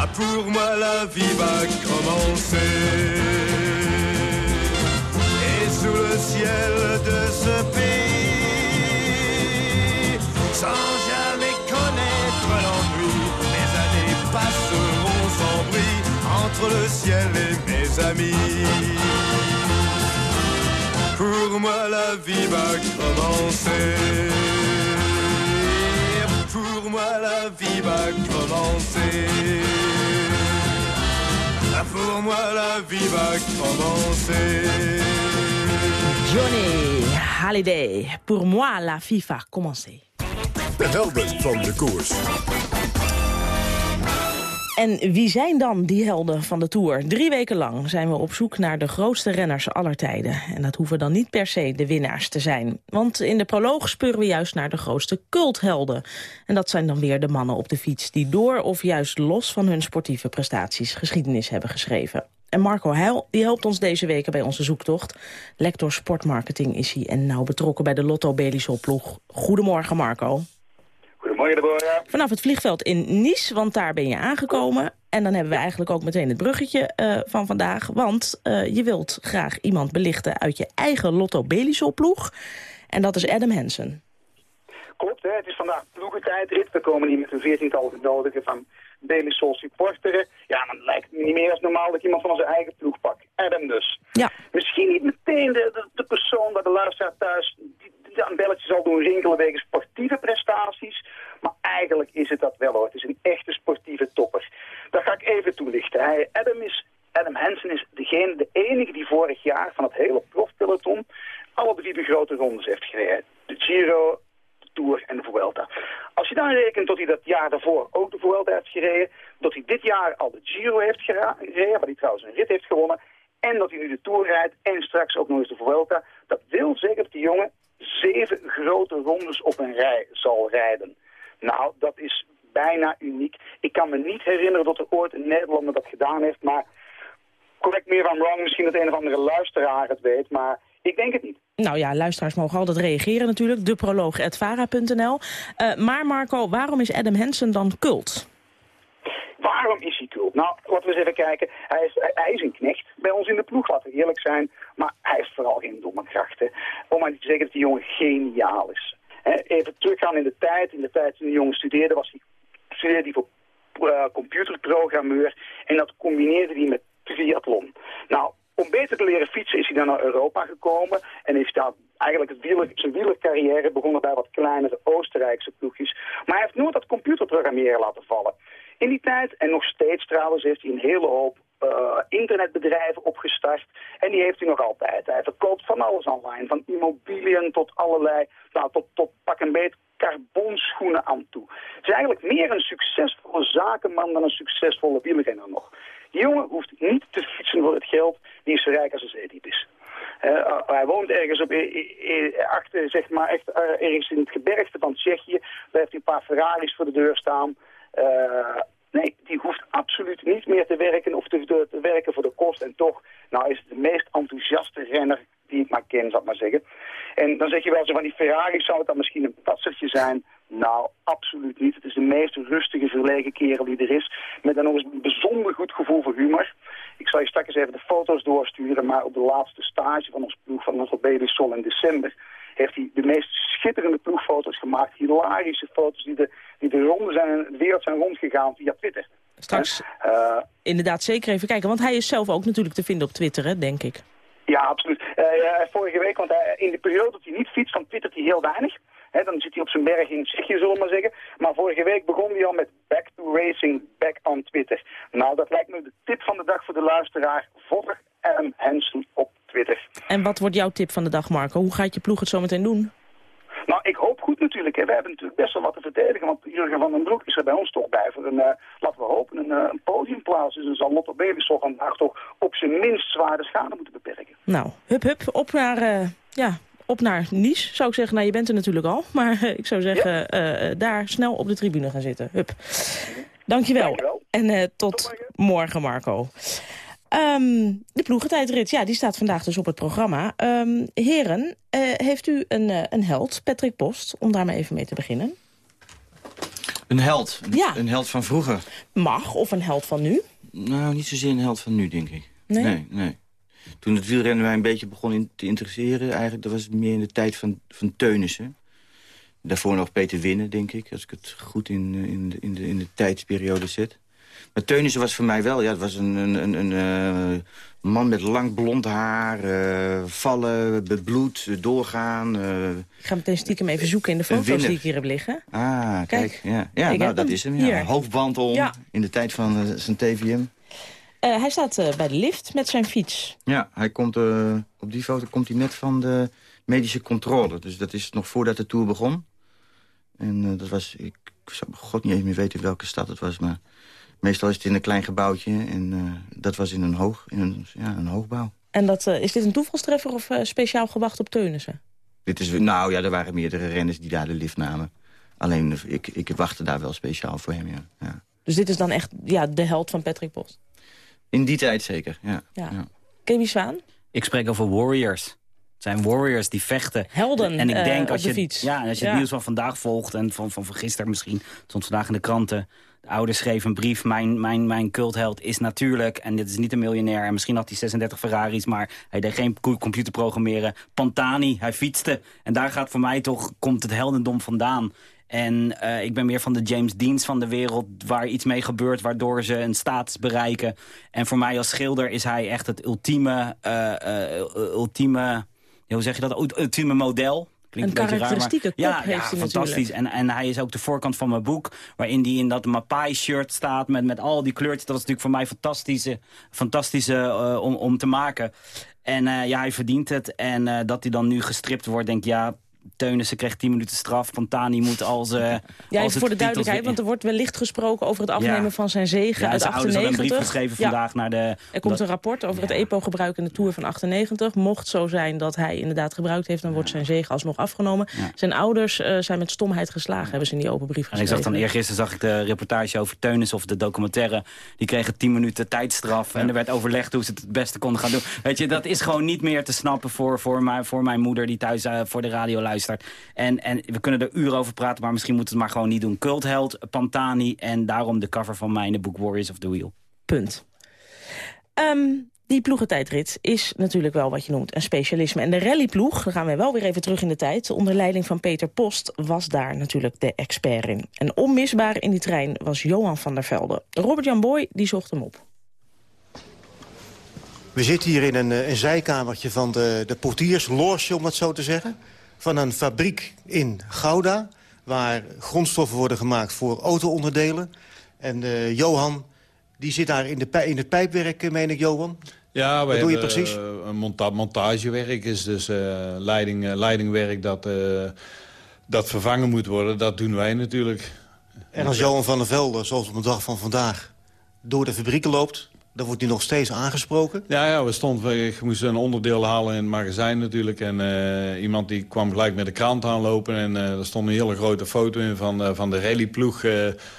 Ah, pour moi la vie va commencer. Et sous le ciel de ce pays, sans jamais connaître l'ennui, mes années passeront sans bruit entre le ciel et mes amis. Pour moi la vie va commencer. Pour moi la vie va commencer. Pour moi la vie va commencer. Johnny Hallyday. Pour moi, la FIFA commencé. De helden van de koers. En wie zijn dan die helden van de Tour? Drie weken lang zijn we op zoek naar de grootste renners aller tijden. En dat hoeven dan niet per se de winnaars te zijn. Want in de proloog speuren we juist naar de grootste culthelden. En dat zijn dan weer de mannen op de fiets... die door of juist los van hun sportieve prestaties geschiedenis hebben geschreven. En Marco Heil die helpt ons deze weken bij onze zoektocht. Lector sportmarketing is hij en nauw betrokken bij de Lotto Belisol ploeg. Goedemorgen Marco. Goedemorgen Deborah. Vanaf het vliegveld in Nice, want daar ben je aangekomen. En dan hebben we eigenlijk ook meteen het bruggetje uh, van vandaag. Want uh, je wilt graag iemand belichten uit je eigen Lotto Belisol ploeg. En dat is Adam Hansen. Klopt, hè? het is vandaag ploegentijdrit. We komen hier met een veertiental genodigen van Belisol supporteren. Ja, dan lijkt het me niet meer als normaal dat iemand van onze eigen ploeg pakt. Adam dus. Ja. Misschien niet meteen de, de, de persoon waar de luisteraar thuis die, die een belletje zal doen rinkelen wegens sportieve prestaties. Maar eigenlijk is het dat wel hoor. Het is een echte sportieve topper. Dat ga ik even toelichten. Hij, Adam, is, Adam Hansen is degene, de enige die vorig jaar van het hele profpeloton alle drie de grote rondes heeft gereden. De Giro, Tour en de Vuelta. Als je dan rekent dat hij dat jaar daarvoor ook de Vuelta heeft gereden, dat hij dit jaar al de Giro heeft gereden, waar hij trouwens een rit heeft gewonnen, en dat hij nu de Tour rijdt en straks ook nog eens de Vuelta, dat wil zeggen dat die jongen zeven grote rondes op een rij zal rijden. Nou, dat is bijna uniek. Ik kan me niet herinneren dat er ooit een Nederlander dat gedaan heeft, maar correct me van wrong, misschien dat een of andere luisteraar het weet, maar ik denk het niet. Nou ja, luisteraars mogen altijd reageren natuurlijk. Deproloog.vara.nl. Uh, maar Marco, waarom is Adam Hansen dan cult? Waarom is hij cult? Nou, laten we eens even kijken. Hij is, hij is een knecht bij ons in de ploeg, laten we eerlijk zijn. Maar hij heeft vooral geen domme krachten. Om maar niet te zeggen dat die jongen geniaal is. Even teruggaan in de tijd. In de tijd toen de jongen studeerde, was hij, studeerde hij voor uh, computerprogrammeur. En dat combineerde hij met triathlon. Nou, om beter te leren fietsen is hij dan naar Europa gekomen. En heeft daar eigenlijk het wieler, zijn wielercarrière begonnen bij wat kleinere Oostenrijkse ploegjes. Maar hij heeft nooit dat computerprogrammeren laten vallen. In die tijd, en nog steeds trouwens, heeft hij een hele hoop uh, internetbedrijven opgestart. En die heeft hij nog altijd. Hij verkoopt van alles online. Van immobiliën tot allerlei, nou, tot, tot pak een beet carbonschoenen aan toe. Het is eigenlijk meer een succesvolle zakenman dan een succesvolle wielrenner nog. Die jongen hoeft niet te fietsen voor het geld. Die is zo rijk als een zeediep is. Uh, hij woont ergens op, achter, zeg maar, echt ergens in het gebergte van Tsjechië. Daar heeft hij een paar Ferraris voor de deur staan. Nee, die hoeft absoluut niet meer te werken of te, te, te, werken voor de kost. En toch, nou is het de meest enthousiaste renner die ik maar ken, zal ik maar zeggen. En dan zeg je wel zo van die Ferrari, zou het dan misschien een patsertje zijn? Nou, absoluut niet. Het is de meest rustige, verlegen kerel die er is. Met dan nog eens een bijzonder goed gevoel voor humor. Ik zal je straks even de foto's doorsturen, maar op de laatste stage van ons ploeg van onze Baby Sol in december heeft hij de meest schitterende ploegfoto's gemaakt. Hilarische foto's die de, die de ronde zijn, de wereld zijn rondgegaan via Twitter. Straks uh, inderdaad zeker even kijken, want hij is zelf ook natuurlijk te vinden op Twitter, hè, denk ik. Ja, absoluut. Uh, vorige week, want hij, in de periode dat hij niet fietst, dan twittert hij heel weinig. He, dan zit hij op zijn berg in Tsjechië, zullen we maar zeggen. Maar vorige week begon hij al met back to racing, back on Twitter. Nou, dat lijkt me de tip van de dag voor de luisteraar. Volg Adam Hansen op Twitter. En wat wordt jouw tip van de dag, Marco? Hoe gaat je ploeg het zo meteen doen? Nou, ik hoop goed natuurlijk. Hè. We hebben natuurlijk best wel wat te verdedigen. Want Jurgen van den Broek is er bij ons toch bij voor een, uh, laten we hopen, een, uh, een podiumplaats. Dus dan zal Lotto Belisol vandaag toch op zijn minst zware schade moeten beperken. Nou, hup hup, op naar, uh, ja, op naar Nice, zou ik zeggen. Nou, je bent er natuurlijk al. Maar ik zou zeggen, ja. daar snel op de tribune gaan zitten. Hup. Dankjewel. Dankjewel. En tot, tot morgen, Marco. Ehm, de ploegentijdrit, ja, die staat vandaag dus op het programma. Ehm, heren, eh, heeft u een, eh, een held, Patrick Post, om daar maar even mee te beginnen? Een held. Een, Ja. een held van vroeger. Mag, of een held van nu? Nou, niet zozeer een held van nu, denk ik. Nee? Nee, nee. Toen het wielrennen mij een beetje begon in, te interesseren... eigenlijk, dat was het meer in de tijd van, van Teunissen. Daarvoor nog Peter Winnen, denk ik. Als ik het goed in, eh, in, de, in, de, in de tijdsperiode zet. Teunissen was voor mij wel... Ja, het was een, een, een, een eh, man met lang blond haar. eh, vallen, bebloed, eh, doorgaan. Ik ga meteen stiekem even zoeken in de foto's die ik hier heb liggen. ah, kijk. Kijk. ja, ja nou, dat hem. is hem. Ja. Hoofdband om, Ja. in de tijd van zijn TVM. Hij staat bij de lift met zijn fiets. Ja, hij komt, op die foto komt hij net van de medische controle. Dus dat is nog voordat de Tour begon. En dat was, ik, ik zou god niet eens meer weten welke stad het was. Maar meestal is het in een klein gebouwtje. En eh, dat was in een, hoog, in een, ja, een hoogbouw. En dat, eh, is dit een toevalstreffer of eh, speciaal gewacht op Teunissen? Dit is, nou ja, er waren meerdere renners die daar de lift namen. Alleen, ik, ik wachtte daar wel speciaal voor hem, ja. ja. Dus dit is dan echt ja, de held van Patrick Post. In die tijd zeker, ja. Ja. ja. Kemi Zwaan? Ik spreek over warriors. Het zijn warriors die vechten. Helden En ik denk op als de je, fiets. Ja, als je Ja. het nieuws van vandaag volgt en van, van, van gisteren misschien. Het stond vandaag in de kranten. De ouder schreef een brief. Mijn, mijn, mijn cultheld is natuurlijk, en dit is niet een miljonair. En misschien had hij 36 Ferraris, maar hij deed geen co- computer programmeren. Pantani, hij fietste. En daar gaat voor mij toch, komt het heldendom vandaan. En eh, ik ben meer van de James Deans van de wereld... waar iets mee gebeurt, waardoor ze een status bereiken. En voor mij als schilder is hij echt het ultieme... eh, eh, ultieme hoe zeg je dat? Ult- Ultieme model. Klinkt Een beetje raar, maar- karakteristieke kop ja, heeft ja, hij fantastisch. En, en hij is ook de voorkant van mijn boek... waarin hij in dat Mapai-shirt staat met, met al die kleurtjes. Dat is natuurlijk voor mij fantastische, fantastische eh, om, om te maken. En eh, ja, hij verdient het. En eh, dat hij dan nu gestript wordt, denk ik... ja, Teunissen kreeg 10 minuten straf. Pantani moet als... eh Ja, als voor de duidelijkheid, want er wordt wellicht gesproken over het afnemen Ja. van zijn zege Ja, uit zijn een 98. brief geschreven Ja. vandaag naar de... Er komt een rapport over het EPO-gebruik in de Tour van 98. Mocht zo zijn dat hij inderdaad gebruikt heeft, dan wordt zijn zege alsnog afgenomen. Zijn ouders eh, zijn met stomheid geslagen, hebben ze in die open brief En geschreven. ik zag dan eergisteren zag ik de reportage over Teunis of de documentaire. Die kregen 10 minuten tijdstraf. En er werd overlegd hoe ze het het beste konden gaan doen. Weet je, dat is gewoon niet meer te snappen voor, voor, mijn, voor mijn moeder die thuis eh, voor de radio luistert. En, en we kunnen er uren over praten, maar misschien moeten we het maar gewoon niet doen. Cultheld, Pantani en daarom de cover van mijn boek Warriors of the Wheel. Punt. Ehm, die ploegentijdrit is natuurlijk wel wat je noemt een specialisme. En de rallyploeg, dan gaan we wel weer even terug in de tijd... onder leiding van Peter Post was daar natuurlijk de expert in. En onmisbaar in die trein was Johan van der Velde. Robert-Jan Boy die zocht hem op. We zitten hier in een, eh, een zijkamertje van de, de portiersloge, om het zo te zeggen. Van een fabriek in Gouda, waar grondstoffen worden gemaakt voor auto-onderdelen. En eh, Johan, die zit daar in, de, in het pijpwerk, eh, meen ik, Johan? Ja, Wat doe je precies? eh, een monta montagewerk is dus leiding, leidingwerk dat, dat vervangen moet worden. Dat doen wij natuurlijk. En als Johan van der Velde, zoals op de dag van vandaag, door de fabrieken loopt... dan wordt hij nog steeds aangesproken. Ja, ja we stonden, ik moest een onderdeel halen in het magazijn natuurlijk. En eh, iemand die kwam gelijk met de krant aanlopen. En eh, er stond een hele grote foto in van, eh, van de rallyploeg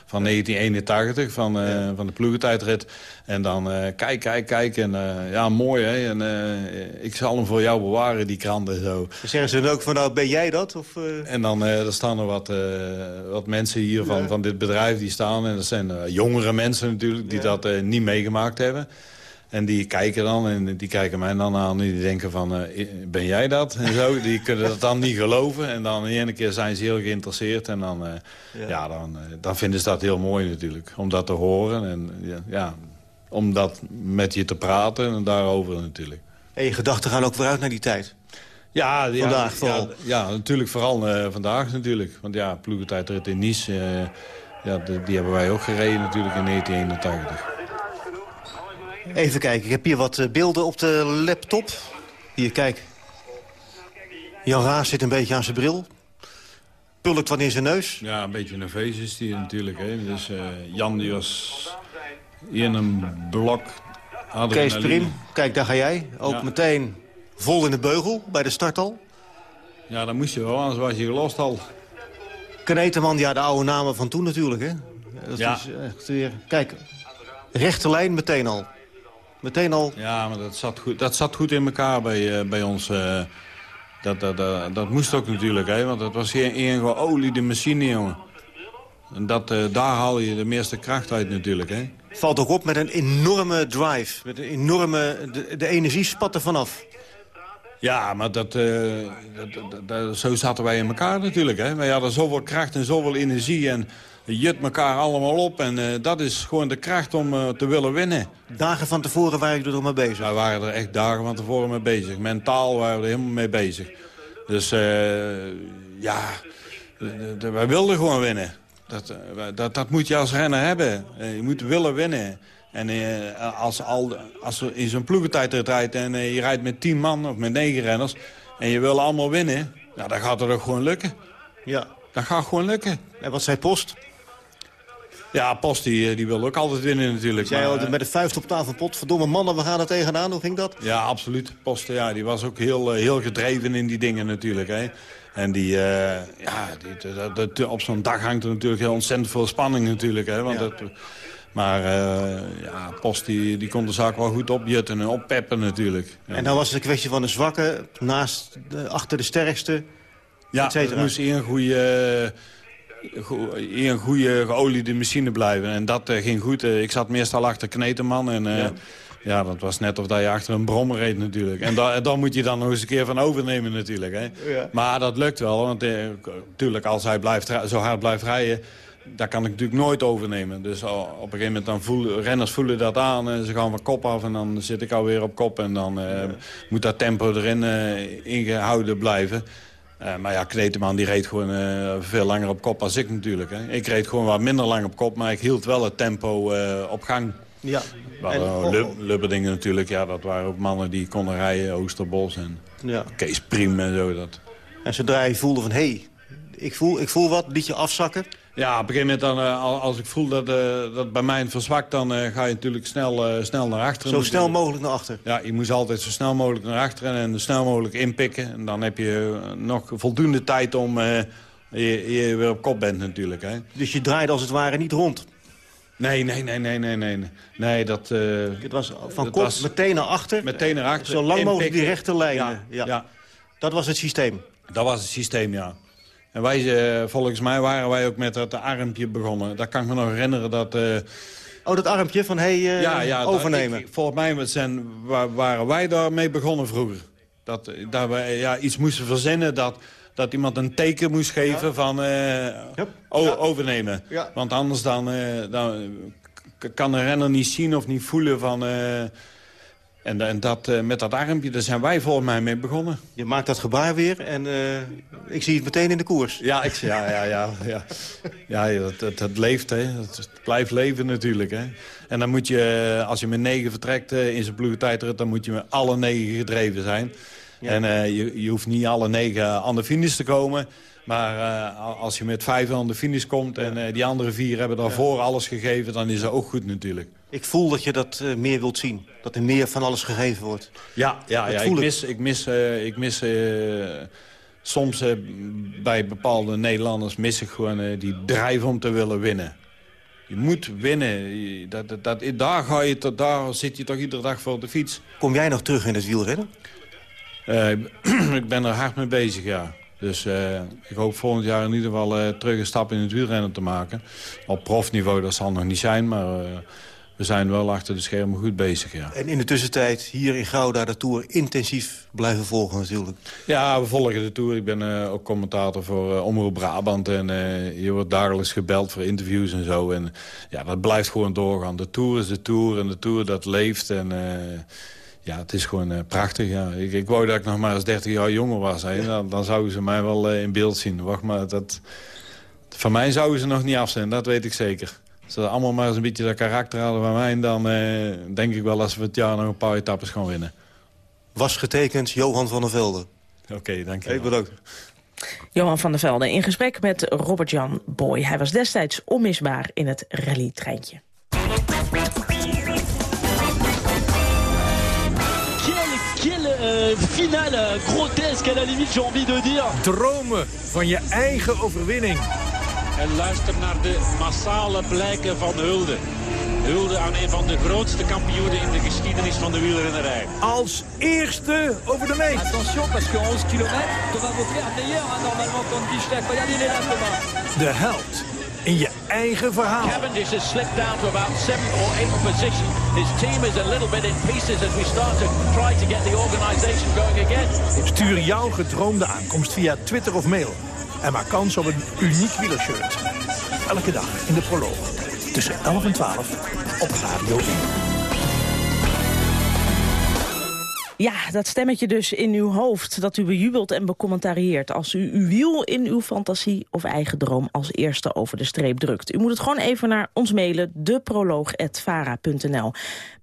van 1981. Van, van de ploegentijdrit. En dan kijk, kijk, kijk. En ja, mooi hè. En ik zal hem voor jou bewaren, die krant en zo. Zeggen ze dan ook van, nou, ben jij dat? Of? En dan er staan er wat, wat mensen hier van, van dit bedrijf die staan. En dat zijn jongere mensen natuurlijk die dat niet meegemaakt hebben. En die kijken dan en die kijken mij dan aan en die denken van, eh, ben jij dat? En zo, die kunnen dat dan niet geloven. En dan de ene keer zijn ze heel geïnteresseerd. En dan, eh, ja. dan, eh, dan vinden ze dat heel mooi natuurlijk, om dat te horen. En ja, ja, om dat met je te praten en daarover natuurlijk. En je gedachten gaan ook vooruit naar die tijd. Ja, ja, Vandaag ja, vooral. Ja, natuurlijk vooral vandaag natuurlijk. Want ja, ploegentijdrit in Nice, ja, de- die hebben wij ook gereden natuurlijk in 1981. Even kijken, ik heb hier wat eh, beelden op de laptop. Hier, kijk. Jan Raas zit een beetje aan zijn bril. Pulkt wat in zijn neus. Ja, een beetje nerveus is die natuurlijk. Hè. Dus eh, Jan die was in een blok Kees. Prim, kijk, daar ga jij. Ook Ja. meteen vol in de beugel bij de start al. Ja, dan moest je wel, anders was je gelost al. Kneteman, ja, de oude namen van toen natuurlijk, hè. Dat Ja. is echt weer... Kijk, rechte lijn meteen al. Meteen al... Ja, maar dat zat goed, dat zat goed in elkaar bij, bij ons. dat, dat, dat, dat moest ook natuurlijk, hè, want dat was hier een geoliede machine, jongen. En dat, daar haal je de meeste kracht uit natuurlijk, hè. Valt ook op met een enorme drive. Met een enorme... De, de energie spat er vanaf. Ja, maar dat, uh, dat, dat, zo zaten wij in elkaar natuurlijk. Hè. Wij hadden zoveel kracht en zoveel energie en jut elkaar allemaal op. En uh, dat is gewoon de kracht om uh, te willen winnen. Dagen van tevoren waren jullie er mee bezig? Wij waren er echt dagen van tevoren mee bezig. Mentaal waren we er helemaal mee bezig. Dus ja, wij wilden gewoon winnen. Dat, dat, dat moet je als renner hebben. je moet willen winnen. En als, al, als er in zo'n ploegentijd rijdt en je rijdt met tien man of met negen renners... en je wil allemaal winnen, nou, dan gaat het ook gewoon lukken. Ja. Dat gaat gewoon lukken. En wat zei Post? Ja, Post die, die wil ook altijd winnen natuurlijk. Jij maar, met de vuist op tafel, pot, verdomme mannen, we gaan er tegenaan. Hoe ging dat? Ja, absoluut. Post ja, die was ook heel, heel gedreven in die dingen natuurlijk. Hè. En die, uh, ja, die, dat, dat, op zo'n dag hangt er natuurlijk heel ontzettend veel spanning natuurlijk. Hè, want ja. dat, maar uh, ja, Post die, die kon de zaak wel goed opjutten en oppeppen natuurlijk. En dan was het een kwestie van de zwakke, naast de, achter de sterkste, Ja, er moest een goede, een goede geoliede machine blijven. En dat uh, ging goed. ik zat meestal achter Kneteman en... Uh, ja. ja. dat was net of dat je achter een brommer reed natuurlijk. En da dan moet je dan nog eens een keer van overnemen natuurlijk. Hè. Ja. Maar dat lukt wel, want natuurlijk als hij blijft, zo hard blijft rijden daar kan ik natuurlijk nooit overnemen. Dus op een gegeven moment dan voelen renners voelen dat aan. En ze gaan van kop af en dan zit ik alweer op kop. En dan ja. moet dat tempo erin ingehouden blijven. Uh, maar ja, Kneteman die reed gewoon veel langer op kop als ik natuurlijk. Hè. Ik reed gewoon wat minder lang op kop, maar ik hield wel het tempo op gang. Ja. En, oh, Lub, Lubberdingen natuurlijk, ja, dat waren ook mannen die konden rijden. Oosterbos en ja. Kees Priem en zo. Dat. En zodra je voelde van, hé, hey, ik, voel, ik voel wat, liet je afzakken... Ja, op een gegeven moment, dan, uh, als ik voel dat, uh, dat bij mij verzwakt... dan uh, ga je natuurlijk snel, snel naar achteren. Zo snel mogelijk naar achter? Ja, je moest altijd zo snel mogelijk naar achteren en zo snel mogelijk inpikken. En dan heb je nog voldoende tijd om je, je weer op kop bent natuurlijk. Hè. Dus je draaide als het ware niet rond? Nee, nee, nee, nee, nee, nee. Nee, dat... het was van kop was meteen naar achter? Meteen naar achter. Zo lang mogelijk die rechte lijnen? Ja, ja. ja. Dat was het systeem? Dat was het systeem, ja. En wij, uh, volgens mij waren wij ook met dat armpje begonnen. Daar kan ik me nog herinneren dat... Uh, oh, dat armpje van hey, uh, ja, ja, overnemen. Ik, volgens mij zijn, waren wij daarmee begonnen vroeger. Dat, dat we ja, iets moesten verzinnen dat, dat iemand een teken moest geven ja. van yep. overnemen. Want anders dan, dan kan de renner niet zien of niet voelen van... En, en dat, uh, met dat armpje, daar zijn wij volgens mij mee begonnen. Je maakt dat gebaar weer en uh, ik zie het meteen in de koers. Ja, ik, ja, ja, ja, ja. ja dat, dat, dat leeft, hè. Het blijft leven natuurlijk. Hè. En dan moet je, als je met negen vertrekt in zijn ploegentijdrit... dan moet je met alle negen gedreven zijn. Ja. En je, je hoeft niet alle negen aan de finish te komen... Maar uh, als je met vijf aan de finish komt en uh, die andere vier hebben daarvoor ja. alles gegeven... dan is dat ook goed natuurlijk. Ik voel dat je dat uh, meer wilt zien. Dat er meer van alles gegeven wordt. Ja, ja, ja ik, mis, ik mis, ik mis soms bij bepaalde Nederlanders mis ik gewoon die drijf om te willen winnen. Je moet winnen. Dat, dat, dat, daar, ga je tot, daar zit je toch iedere dag voor de fiets. Kom jij nog terug in het wielrennen? ik ben er hard mee bezig, ja. Dus uh, ik hoop volgend jaar in ieder geval uh, terug een stap in het wielrennen te maken. Op profniveau, dat zal nog niet zijn, maar uh, we zijn wel achter de schermen goed bezig, ja. En in de tussentijd hier in Gouda de Tour intensief blijven volgen natuurlijk? Ja, we volgen de Tour. Ik ben ook commentator voor Omroep Brabant en je wordt dagelijks gebeld voor interviews en zo. En ja, dat blijft gewoon doorgaan. De Tour is de Tour en de Tour dat leeft en... Ja, het is gewoon uh, prachtig. Ja. Ik, ik wou dat ik nog maar eens 30 jaar jonger was. Hè. Dan, dan zouden ze mij wel uh, in beeld zien. Wacht maar, dat, van mij zouden ze nog niet af zijn, dat weet ik zeker. Als ze allemaal maar eens een beetje dat karakter hadden van mij... dan uh, denk ik wel als we het jaar nog een paar etappes gaan winnen. Was getekend Johan van der Velde. Oké, okay, dank je Hey, bedankt. Johan van der Velde in gesprek met Robert-Jan Boy. Hij was destijds onmisbaar in het rallytreintje. Finale grotesque à la limite, j'ai envie de dire. Dromen van je eigen overwinning. En luister naar de massale blijken van hulde. Hulde aan een van de grootste kampioenen in de geschiedenis van de wielrennerij. Als eerste over de meet. Attention, parce que 11 km, Thomas Vauclair meilleur normalement comme Guichet. Regardez, il est là, Thomas. De held in je eigen verhaal. Cavendish has slipped down to about 7th or 8th position. His team is a little bit in pieces as we start to try to get the organisation going again. Stuur jouw gedroomde aankomst via Twitter of mail. En maak kans op een uniek wielershirt. Elke dag in de proloog. Tussen 11 en 12 op Radio 1. Ja, dat stemmetje dus in uw hoofd dat u bejubelt en becommentarieert... als u uw wiel in uw fantasie of eigen droom als eerste over de streep drukt. U moet het gewoon even naar ons mailen, deproloog.vara.nl.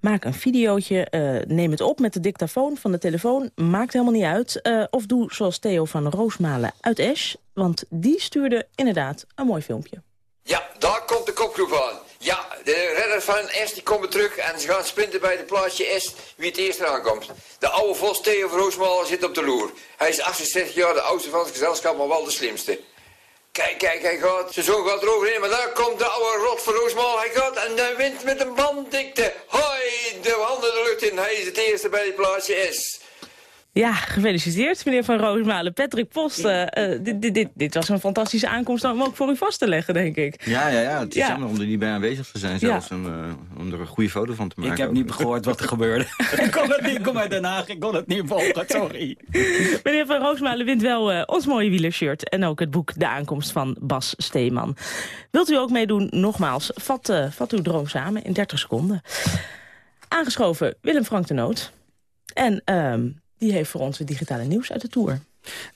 Maak een videootje, uh, neem het op met de dictafoon van de telefoon, maakt helemaal niet uit. Uh, of doe zoals Theo van Roosmalen uit Esch, want die stuurde inderdaad een mooi filmpje. Ja, daar komt de kopgroep aan. Ja, de redders van S die komen terug en ze gaan sprinten bij de plaatsje S wie het eerst aankomt. De oude vos Theo van Roosmalen zit op de loer. Hij is 68 jaar, de oudste van het gezelschap, maar wel de slimste. Kijk, kijk, hij gaat. Zijn zoon gaat eroverheen, maar daar komt de oude rot van Roosmalen. Hij gaat en hij wint met een banddikte. Hoi, de handen de lucht in. Hij is het eerste bij het plaatsje S. Ja, gefeliciteerd meneer Van Roosmalen. Patrick Post, uh, dit, dit, dit, dit, was een fantastische aankomst om ook voor u vast te leggen, denk ik. Ja, ja, ja. het is ja. jammer om er niet bij aanwezig te zijn zelfs, ja. om, uh, om er een goede foto van te maken. Ik heb ook. niet gehoord wat er gebeurde. ik kon het niet, kom uit Den Haag, ik kon het niet volgen, sorry. meneer Van Roosmalen wint wel uh, ons mooie wielershirt en ook het boek De Aankomst van Bas Steeman. Wilt u ook meedoen? Nogmaals, vat, vat uw droom samen in 30 seconden. Aangeschoven Willem Frank de Noot. En... Die heeft voor ons het digitale nieuws uit de Tour.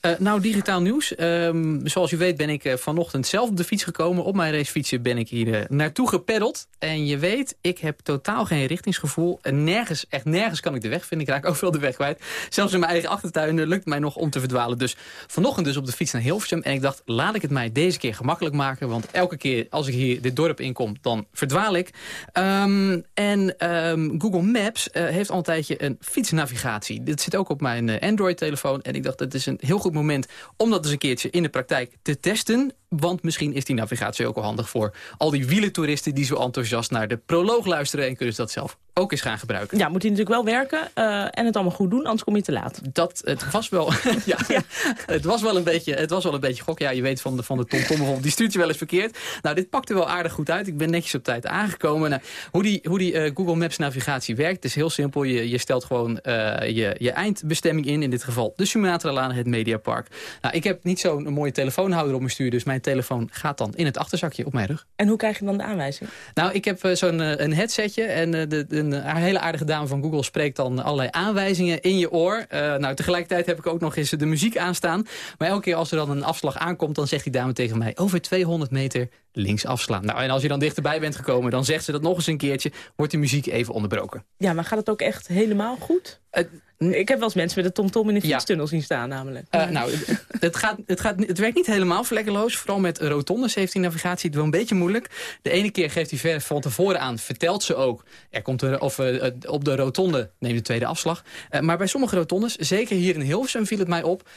Uh, nou, digitaal nieuws. Um, zoals u weet ben ik uh, vanochtend zelf op de fiets gekomen. Op mijn racefietsje ben ik hier uh, naartoe gepeddeld. En je weet, ik heb totaal geen richtingsgevoel. En nergens, echt nergens kan ik de weg vinden. Ik raak overal de weg kwijt. Zelfs in mijn eigen achtertuin lukt het mij nog om te verdwalen. Dus vanochtend dus op de fiets naar Hilversum. En ik dacht, laat ik het mij deze keer gemakkelijk maken. Want elke keer als ik hier dit dorp inkom, dan verdwaal ik. Um, en um, Google Maps heeft al een tijdje een fietsnavigatie. Dit zit ook op mijn Android-telefoon. En ik dacht, dat is een heel goed moment om dat eens een keertje in de praktijk te testen. Want misschien is die navigatie ook wel handig voor al die wielentoeristen... die zo enthousiast naar de proloog luisteren... en kunnen ze dat zelf ook eens gaan gebruiken. Ja, moet hij natuurlijk wel werken uh, en het allemaal goed doen, anders kom je te laat. Dat, het was wel, ja, ja, het was wel een beetje, het was wel een beetje gok. Ja, je weet van de, van de Tom Tom bijvoorbeeld, die stuurt je wel eens verkeerd. Nou, dit pakte wel aardig goed uit. Ik ben netjes op tijd aangekomen. Nou, hoe die, hoe die uh, Google Maps navigatie werkt, is heel simpel. Je, je stelt gewoon uh, je, je eindbestemming in, in dit geval de Sumatra-laan, het Mediapark. Nou, ik heb niet zo'n mooie telefoonhouder op mijn stuur, dus mijn telefoon gaat dan in het achterzakje op mijn rug. En hoe krijg je dan de aanwijzing? Nou, ik heb zo'n een headsetje en de, de, een hele aardige dame van Google spreekt dan allerlei aanwijzingen in je oor. Uh, nou, tegelijkertijd heb ik ook nog eens de muziek aanstaan. Maar elke keer als er dan een afslag aankomt, dan zegt die dame tegen mij... over 200 meter links afslaan. Nou, en als je dan dichterbij bent gekomen, dan zegt ze dat nog eens een keertje... wordt de muziek even onderbroken. Ja, maar gaat het ook echt helemaal goed? Uh, ik heb wel eens mensen met de tomtom in de fietstunnel ja. zien staan namelijk. Uh, nou, het, gaat, het, gaat, het werkt niet helemaal vlekkeloos. Vooral met rotondes heeft die navigatie het wel een beetje moeilijk. De ene keer geeft hij ver van tevoren aan, vertelt ze ook... Er komt er, of, uh, op de rotonde neem de tweede afslag. Uh, maar bij sommige rotondes, zeker hier in Hilversum viel het mij op...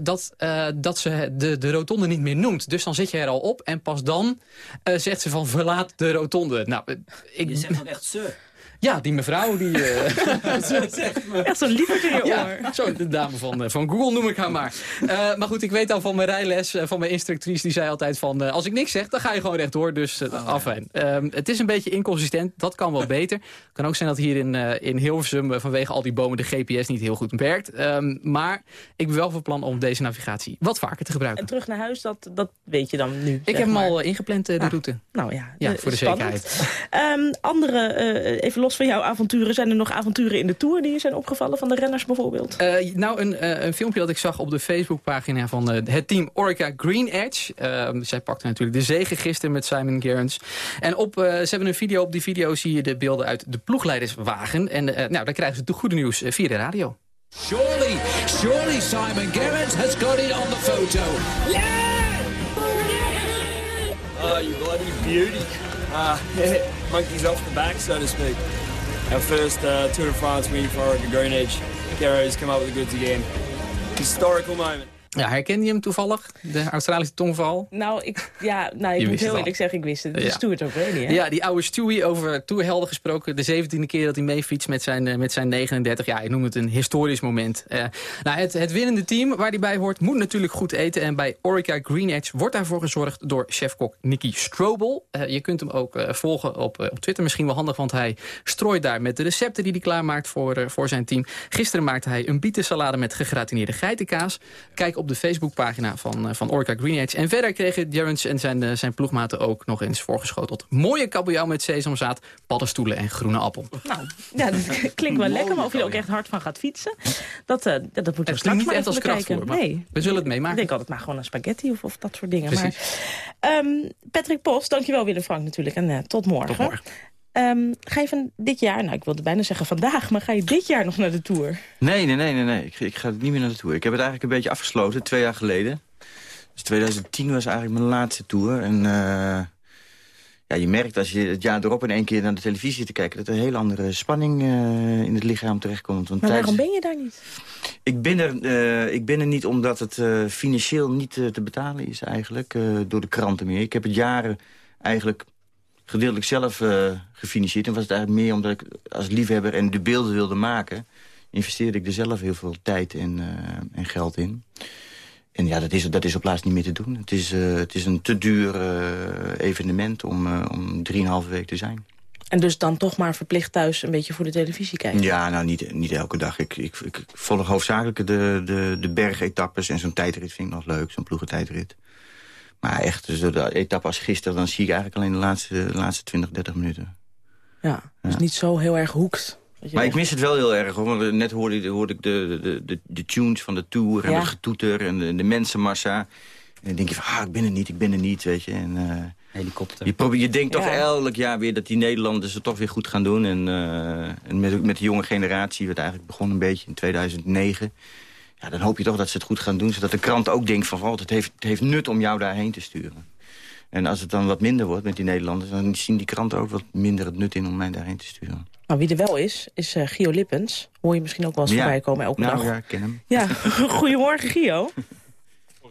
dat, dat ze de, de rotonde niet meer noemt. Dus dan zit je er al op en pas dan zegt ze van verlaat de rotonde. Nou, ik, je zegt ook echt ze. Ja, die mevrouw, die... Uh, Echt zo'n liefde in je ja, oor. Zo, de dame van, uh, van Google noem ik haar maar. Uh, maar goed, ik weet al van mijn rijles, van mijn instructrice... die zei altijd van, als ik niks zeg, dan ga je gewoon rechtdoor. Dus oh, afijn. Ja. het is een beetje inconsistent, dat kan wel beter. Het kan ook zijn dat hier in, in Hilversum... vanwege al die bomen de GPS niet heel goed werkt. Um, maar ik ben wel van plan om deze navigatie wat vaker te gebruiken. En terug naar huis, dat, dat weet je dan nu? Ik heb maar. hem al ingepland, de ah, route. Nou ja, ja voor de zekerheid. Um, andere, even los van jouw avonturen. Zijn er nog avonturen in de Tour die je zijn opgevallen van de renners bijvoorbeeld? Uh, nou, een, uh, een filmpje dat ik zag op de Facebookpagina van uh, het team Orica Green Edge. zij pakte natuurlijk de zege gisteren met Simon Gerrans. En op, ze hebben een video. Op die video zie je de beelden uit de ploegleiderswagen. En nou, dan krijgen ze het goede nieuws via de radio. Surely, surely Simon Gerrans has got it on the photo. Yeah! Oh, you bloody beauty. Uh, monkeys off the back, so to speak. Our first uh, Tour de France win for Orica Green Edge. Garro's come up with the goods again. Historical moment. Ja, herkende je hem toevallig, de Australische tongval? Nou, ik, ja, nou, ik moet heel eerlijk zeggen, ik wist het. Ja. Stuart O'Grady, hè? Ja, die oude Stewie over toerhelden gesproken. De zeventiende keer dat hij meefietst met zijn, eh, met zijn 39. Ja, ik noem het een historisch moment. Eh, nou, het, het winnende team waar hij bij hoort moet natuurlijk goed eten. En bij Orica Green Edge wordt daarvoor gezorgd door chefkok Nicky Strobel. Eh, je kunt hem ook volgen op, op Twitter. Misschien wel handig, want hij strooit daar met de recepten die hij klaarmaakt voor, voor zijn team. Gisteren maakte hij een bietensalade met gegratineerde geitenkaas. Kijk op de Facebookpagina van, eh, van Orica Green Edge. En verder kregen Jarens en zijn, eh, zijn ploegmaten ook nog eens voorgeschoteld. Mooie kabeljauw met sesamzaad, paddenstoelen en groene appel. Nou, ja, dat klinkt wel lekker, maar of je er ook echt hard van gaat fietsen, dat, eh, dat, moeten we straks niet maar echt als krachtvoer, Nee, we zullen het meemaken. ik denk altijd maar gewoon een spaghetti of, of dat soort dingen. Precies. Maar, ehm, Patrick Post, dankjewel Willem Frank natuurlijk en tot morgen. Tot morgen. Ehm, ga je van dit jaar, nou ik wilde bijna zeggen vandaag, maar ga je dit jaar nog naar de Tour? Nee, nee, nee, nee. nee. Ik, ik ga niet meer naartoe. Ik heb het eigenlijk een beetje afgesloten, twee jaar geleden. Dus 2010 was eigenlijk mijn laatste tour. En eh, ja, je merkt als je het jaar erop in één keer naar de televisie zit te kijken... dat er een heel andere spanning eh, in het lichaam terechtkomt. Want Maar tijdens- waarom ben je daar niet? ik ben, er, eh, ik ben er niet omdat het financieel niet te betalen is eigenlijk. door de kranten meer. Ik heb het jaren eigenlijk gedeeltelijk zelf eh, gefinancierd. En was het eigenlijk meer omdat ik als liefhebber en de beelden wilde maken... investeerde ik er zelf heel veel tijd en, eh, en geld in. En ja, dat is, dat is op laatst niet meer te doen. Het is, eh, het is een te duur evenement om, om drieënhalve week te zijn. En dus dan toch maar verplicht thuis een beetje voor de televisie kijken? Ja, nou niet, niet elke dag. Ik, ik, ik volg hoofdzakelijk de, de, de bergetappes en zo'n tijdrit vind ik nog leuk, zo'n ploegentijdrit. Maar echt, dus de etappe als gisteren, dan zie ik eigenlijk alleen de laatste, de laatste 20, 30 minuten. Ja, dus niet zo heel erg hoekt. Maar ik mis het wel heel erg, hoor. Want net hoorde, ik- hoorde ik de, de, de, de tunes van de tour en Ja. het getoeter en de, de mensenmassa. En dan denk je van, ah, ik ben er niet, ik ben er niet, weet je. En, eh, Helikopter. je, probeert, je denkt toch Ja. elk jaar weer dat die Nederlanders het toch weer goed gaan doen. En, eh, en met, met de jonge generatie, wat eigenlijk begon een beetje in 2009... Ja, dan hoop je toch dat ze het goed gaan doen. Zodat de krant ook denkt van, oh, het, heeft, het heeft nut om jou daarheen te sturen. En als het dan wat minder wordt met die Nederlanders... dan zien die kranten ook wat minder het nut in om mij daarheen te sturen. Nou, wie er wel is, is eh, Gio Lippens. Hoor je misschien ook wel eens Ja. voorbij komen elke nou, dag. ja, ik ken hem. Ja, goedemorgen Gio.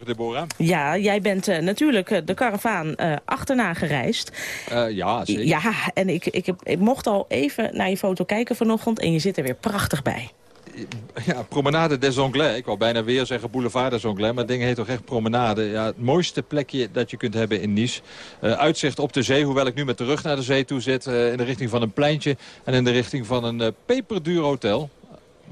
Deborah. Ja, jij bent eh, natuurlijk eh, de karavaan eh, achterna gereisd. Eh, ja, zeker. Ja, en ik, ik, heb, ik mocht al even naar je foto kijken vanochtend en je zit er weer prachtig bij. Ja, Promenade des Anglais. Ik wou bijna weer zeggen Boulevard des Anglais. Maar het ding heet toch echt Promenade. Ja, het mooiste plekje dat je kunt hebben in Nice. Eh, uitzicht op de zee. Hoewel ik nu met de rug naar de zee toe zit. eh, in de richting van een pleintje. En in de richting van een eh, peperduur hotel.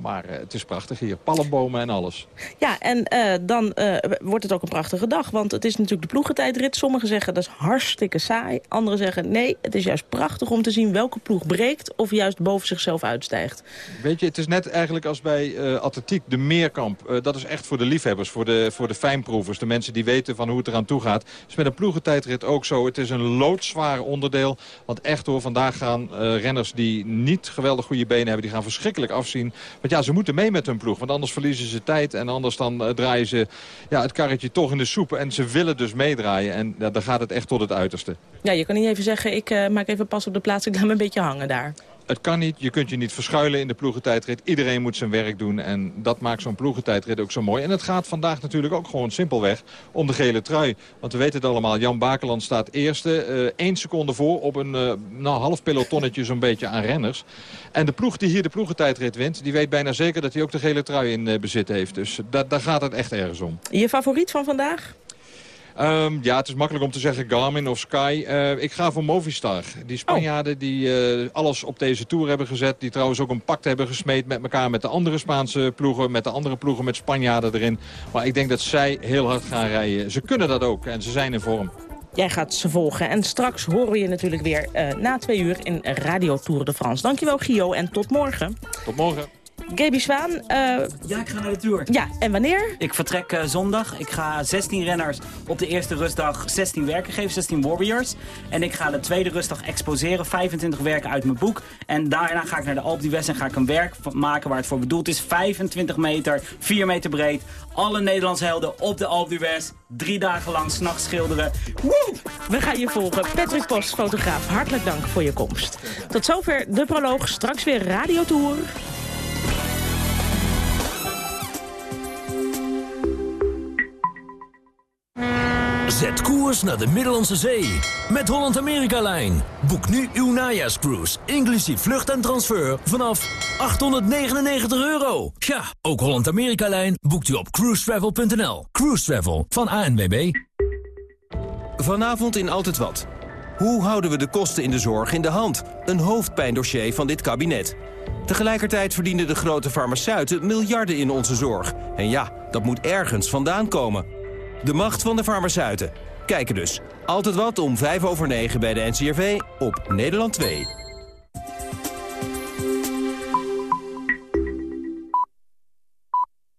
Maar eh, het is prachtig hier. Palmbomen en alles. Ja, en eh, dan eh, wordt het ook een prachtige dag. Want het is natuurlijk de ploegentijdrit. Sommigen zeggen dat is hartstikke saai. Anderen zeggen nee, het is juist prachtig om te zien welke ploeg breekt... of juist boven zichzelf uitstijgt. Weet je, het is net eigenlijk als bij eh, atletiek de meerkamp. Dat is echt voor de liefhebbers, voor de, voor de fijnproevers. De mensen die weten van hoe het eraan toe gaat. is met een ploegentijdrit ook zo. Het is een loodzwaar onderdeel. Want echt hoor, vandaag gaan renners die niet geweldig goede benen hebben... die gaan verschrikkelijk afzien. Want ja, ze moeten mee met hun ploeg. Want anders verliezen ze tijd. En anders dan eh, draaien ze ja, het karretje toch in de soep. En ze willen dus meedraaien. En ja, dan gaat het echt tot het uiterste. Ja, je kan niet even zeggen, ik eh, maak even pas op de plaats. Ik laat me een beetje hangen daar. Het kan niet, je kunt je niet verschuilen in de ploegentijdrit. Iedereen moet zijn werk doen en dat maakt zo'n ploegentijdrit ook zo mooi. En het gaat vandaag natuurlijk ook gewoon simpelweg om de gele trui. Want we weten het allemaal, Jan Bakeland staat eerste. één seconde voor op een eh, nou, half pelotonnetje zo'n beetje aan renners. En de ploeg die hier de ploegentijdrit wint, die weet bijna zeker dat hij ook de gele trui in eh, bezit heeft. Dus da daar gaat het echt ergens om. Je favoriet van vandaag? Ehm, ja, het is makkelijk om te zeggen Garmin of Sky. Eh, ik ga voor Movistar. Die Spanjaarden die eh, alles op deze Tour hebben gezet. Die trouwens ook een pact hebben gesmeed met elkaar met de andere Spaanse ploegen. Met de andere ploegen met Spanjaarden erin. Maar ik denk dat zij heel hard gaan rijden. Ze kunnen dat ook en ze zijn in vorm. Jij gaat ze volgen. En straks horen we je natuurlijk weer eh, na twee uur in Radio Tour de France. Dankjewel Gio en tot morgen. Tot morgen. Gaby Zwaan. eh, Ja, ik ga naar de Tour. ja, en wanneer? Ik vertrek eh, zondag. Ik ga 16 renners op de eerste rustdag 16 werken geven, 16 Warriors. En ik ga de tweede rustdag exposeren, 25 werken uit mijn boek. En daarna ga ik naar de Alpe d'Huez en ga ik een werk maken waar het voor bedoeld is. 25 meter, 4 meter breed. Alle Nederlandse helden op de Alpe d'Huez. Drie dagen lang s'nachts schilderen. Woe! We gaan je volgen. Patrick Post, fotograaf, hartelijk dank voor je komst. Tot zover de proloog. Straks weer Radio Tour. Zet koers naar de Middellandse Zee. Met Holland-Amerika-lijn. Boek nu uw najaarscruise, inclusief vlucht en transfer, vanaf 899 euro. Ja, ook Holland-Amerika-lijn boekt u op cruisetravel.nl. Cruise Travel van ANWB. Vanavond in Altijd Wat. Hoe houden we de kosten in de zorg in de hand? Een hoofdpijndossier van dit kabinet. Tegelijkertijd verdienen de grote farmaceuten miljarden in onze zorg. En ja, dat moet ergens vandaan komen. De macht van de farmaceuten. Kijken dus. Altijd wat om 5 over 9 bij de NCRV op Nederland 2.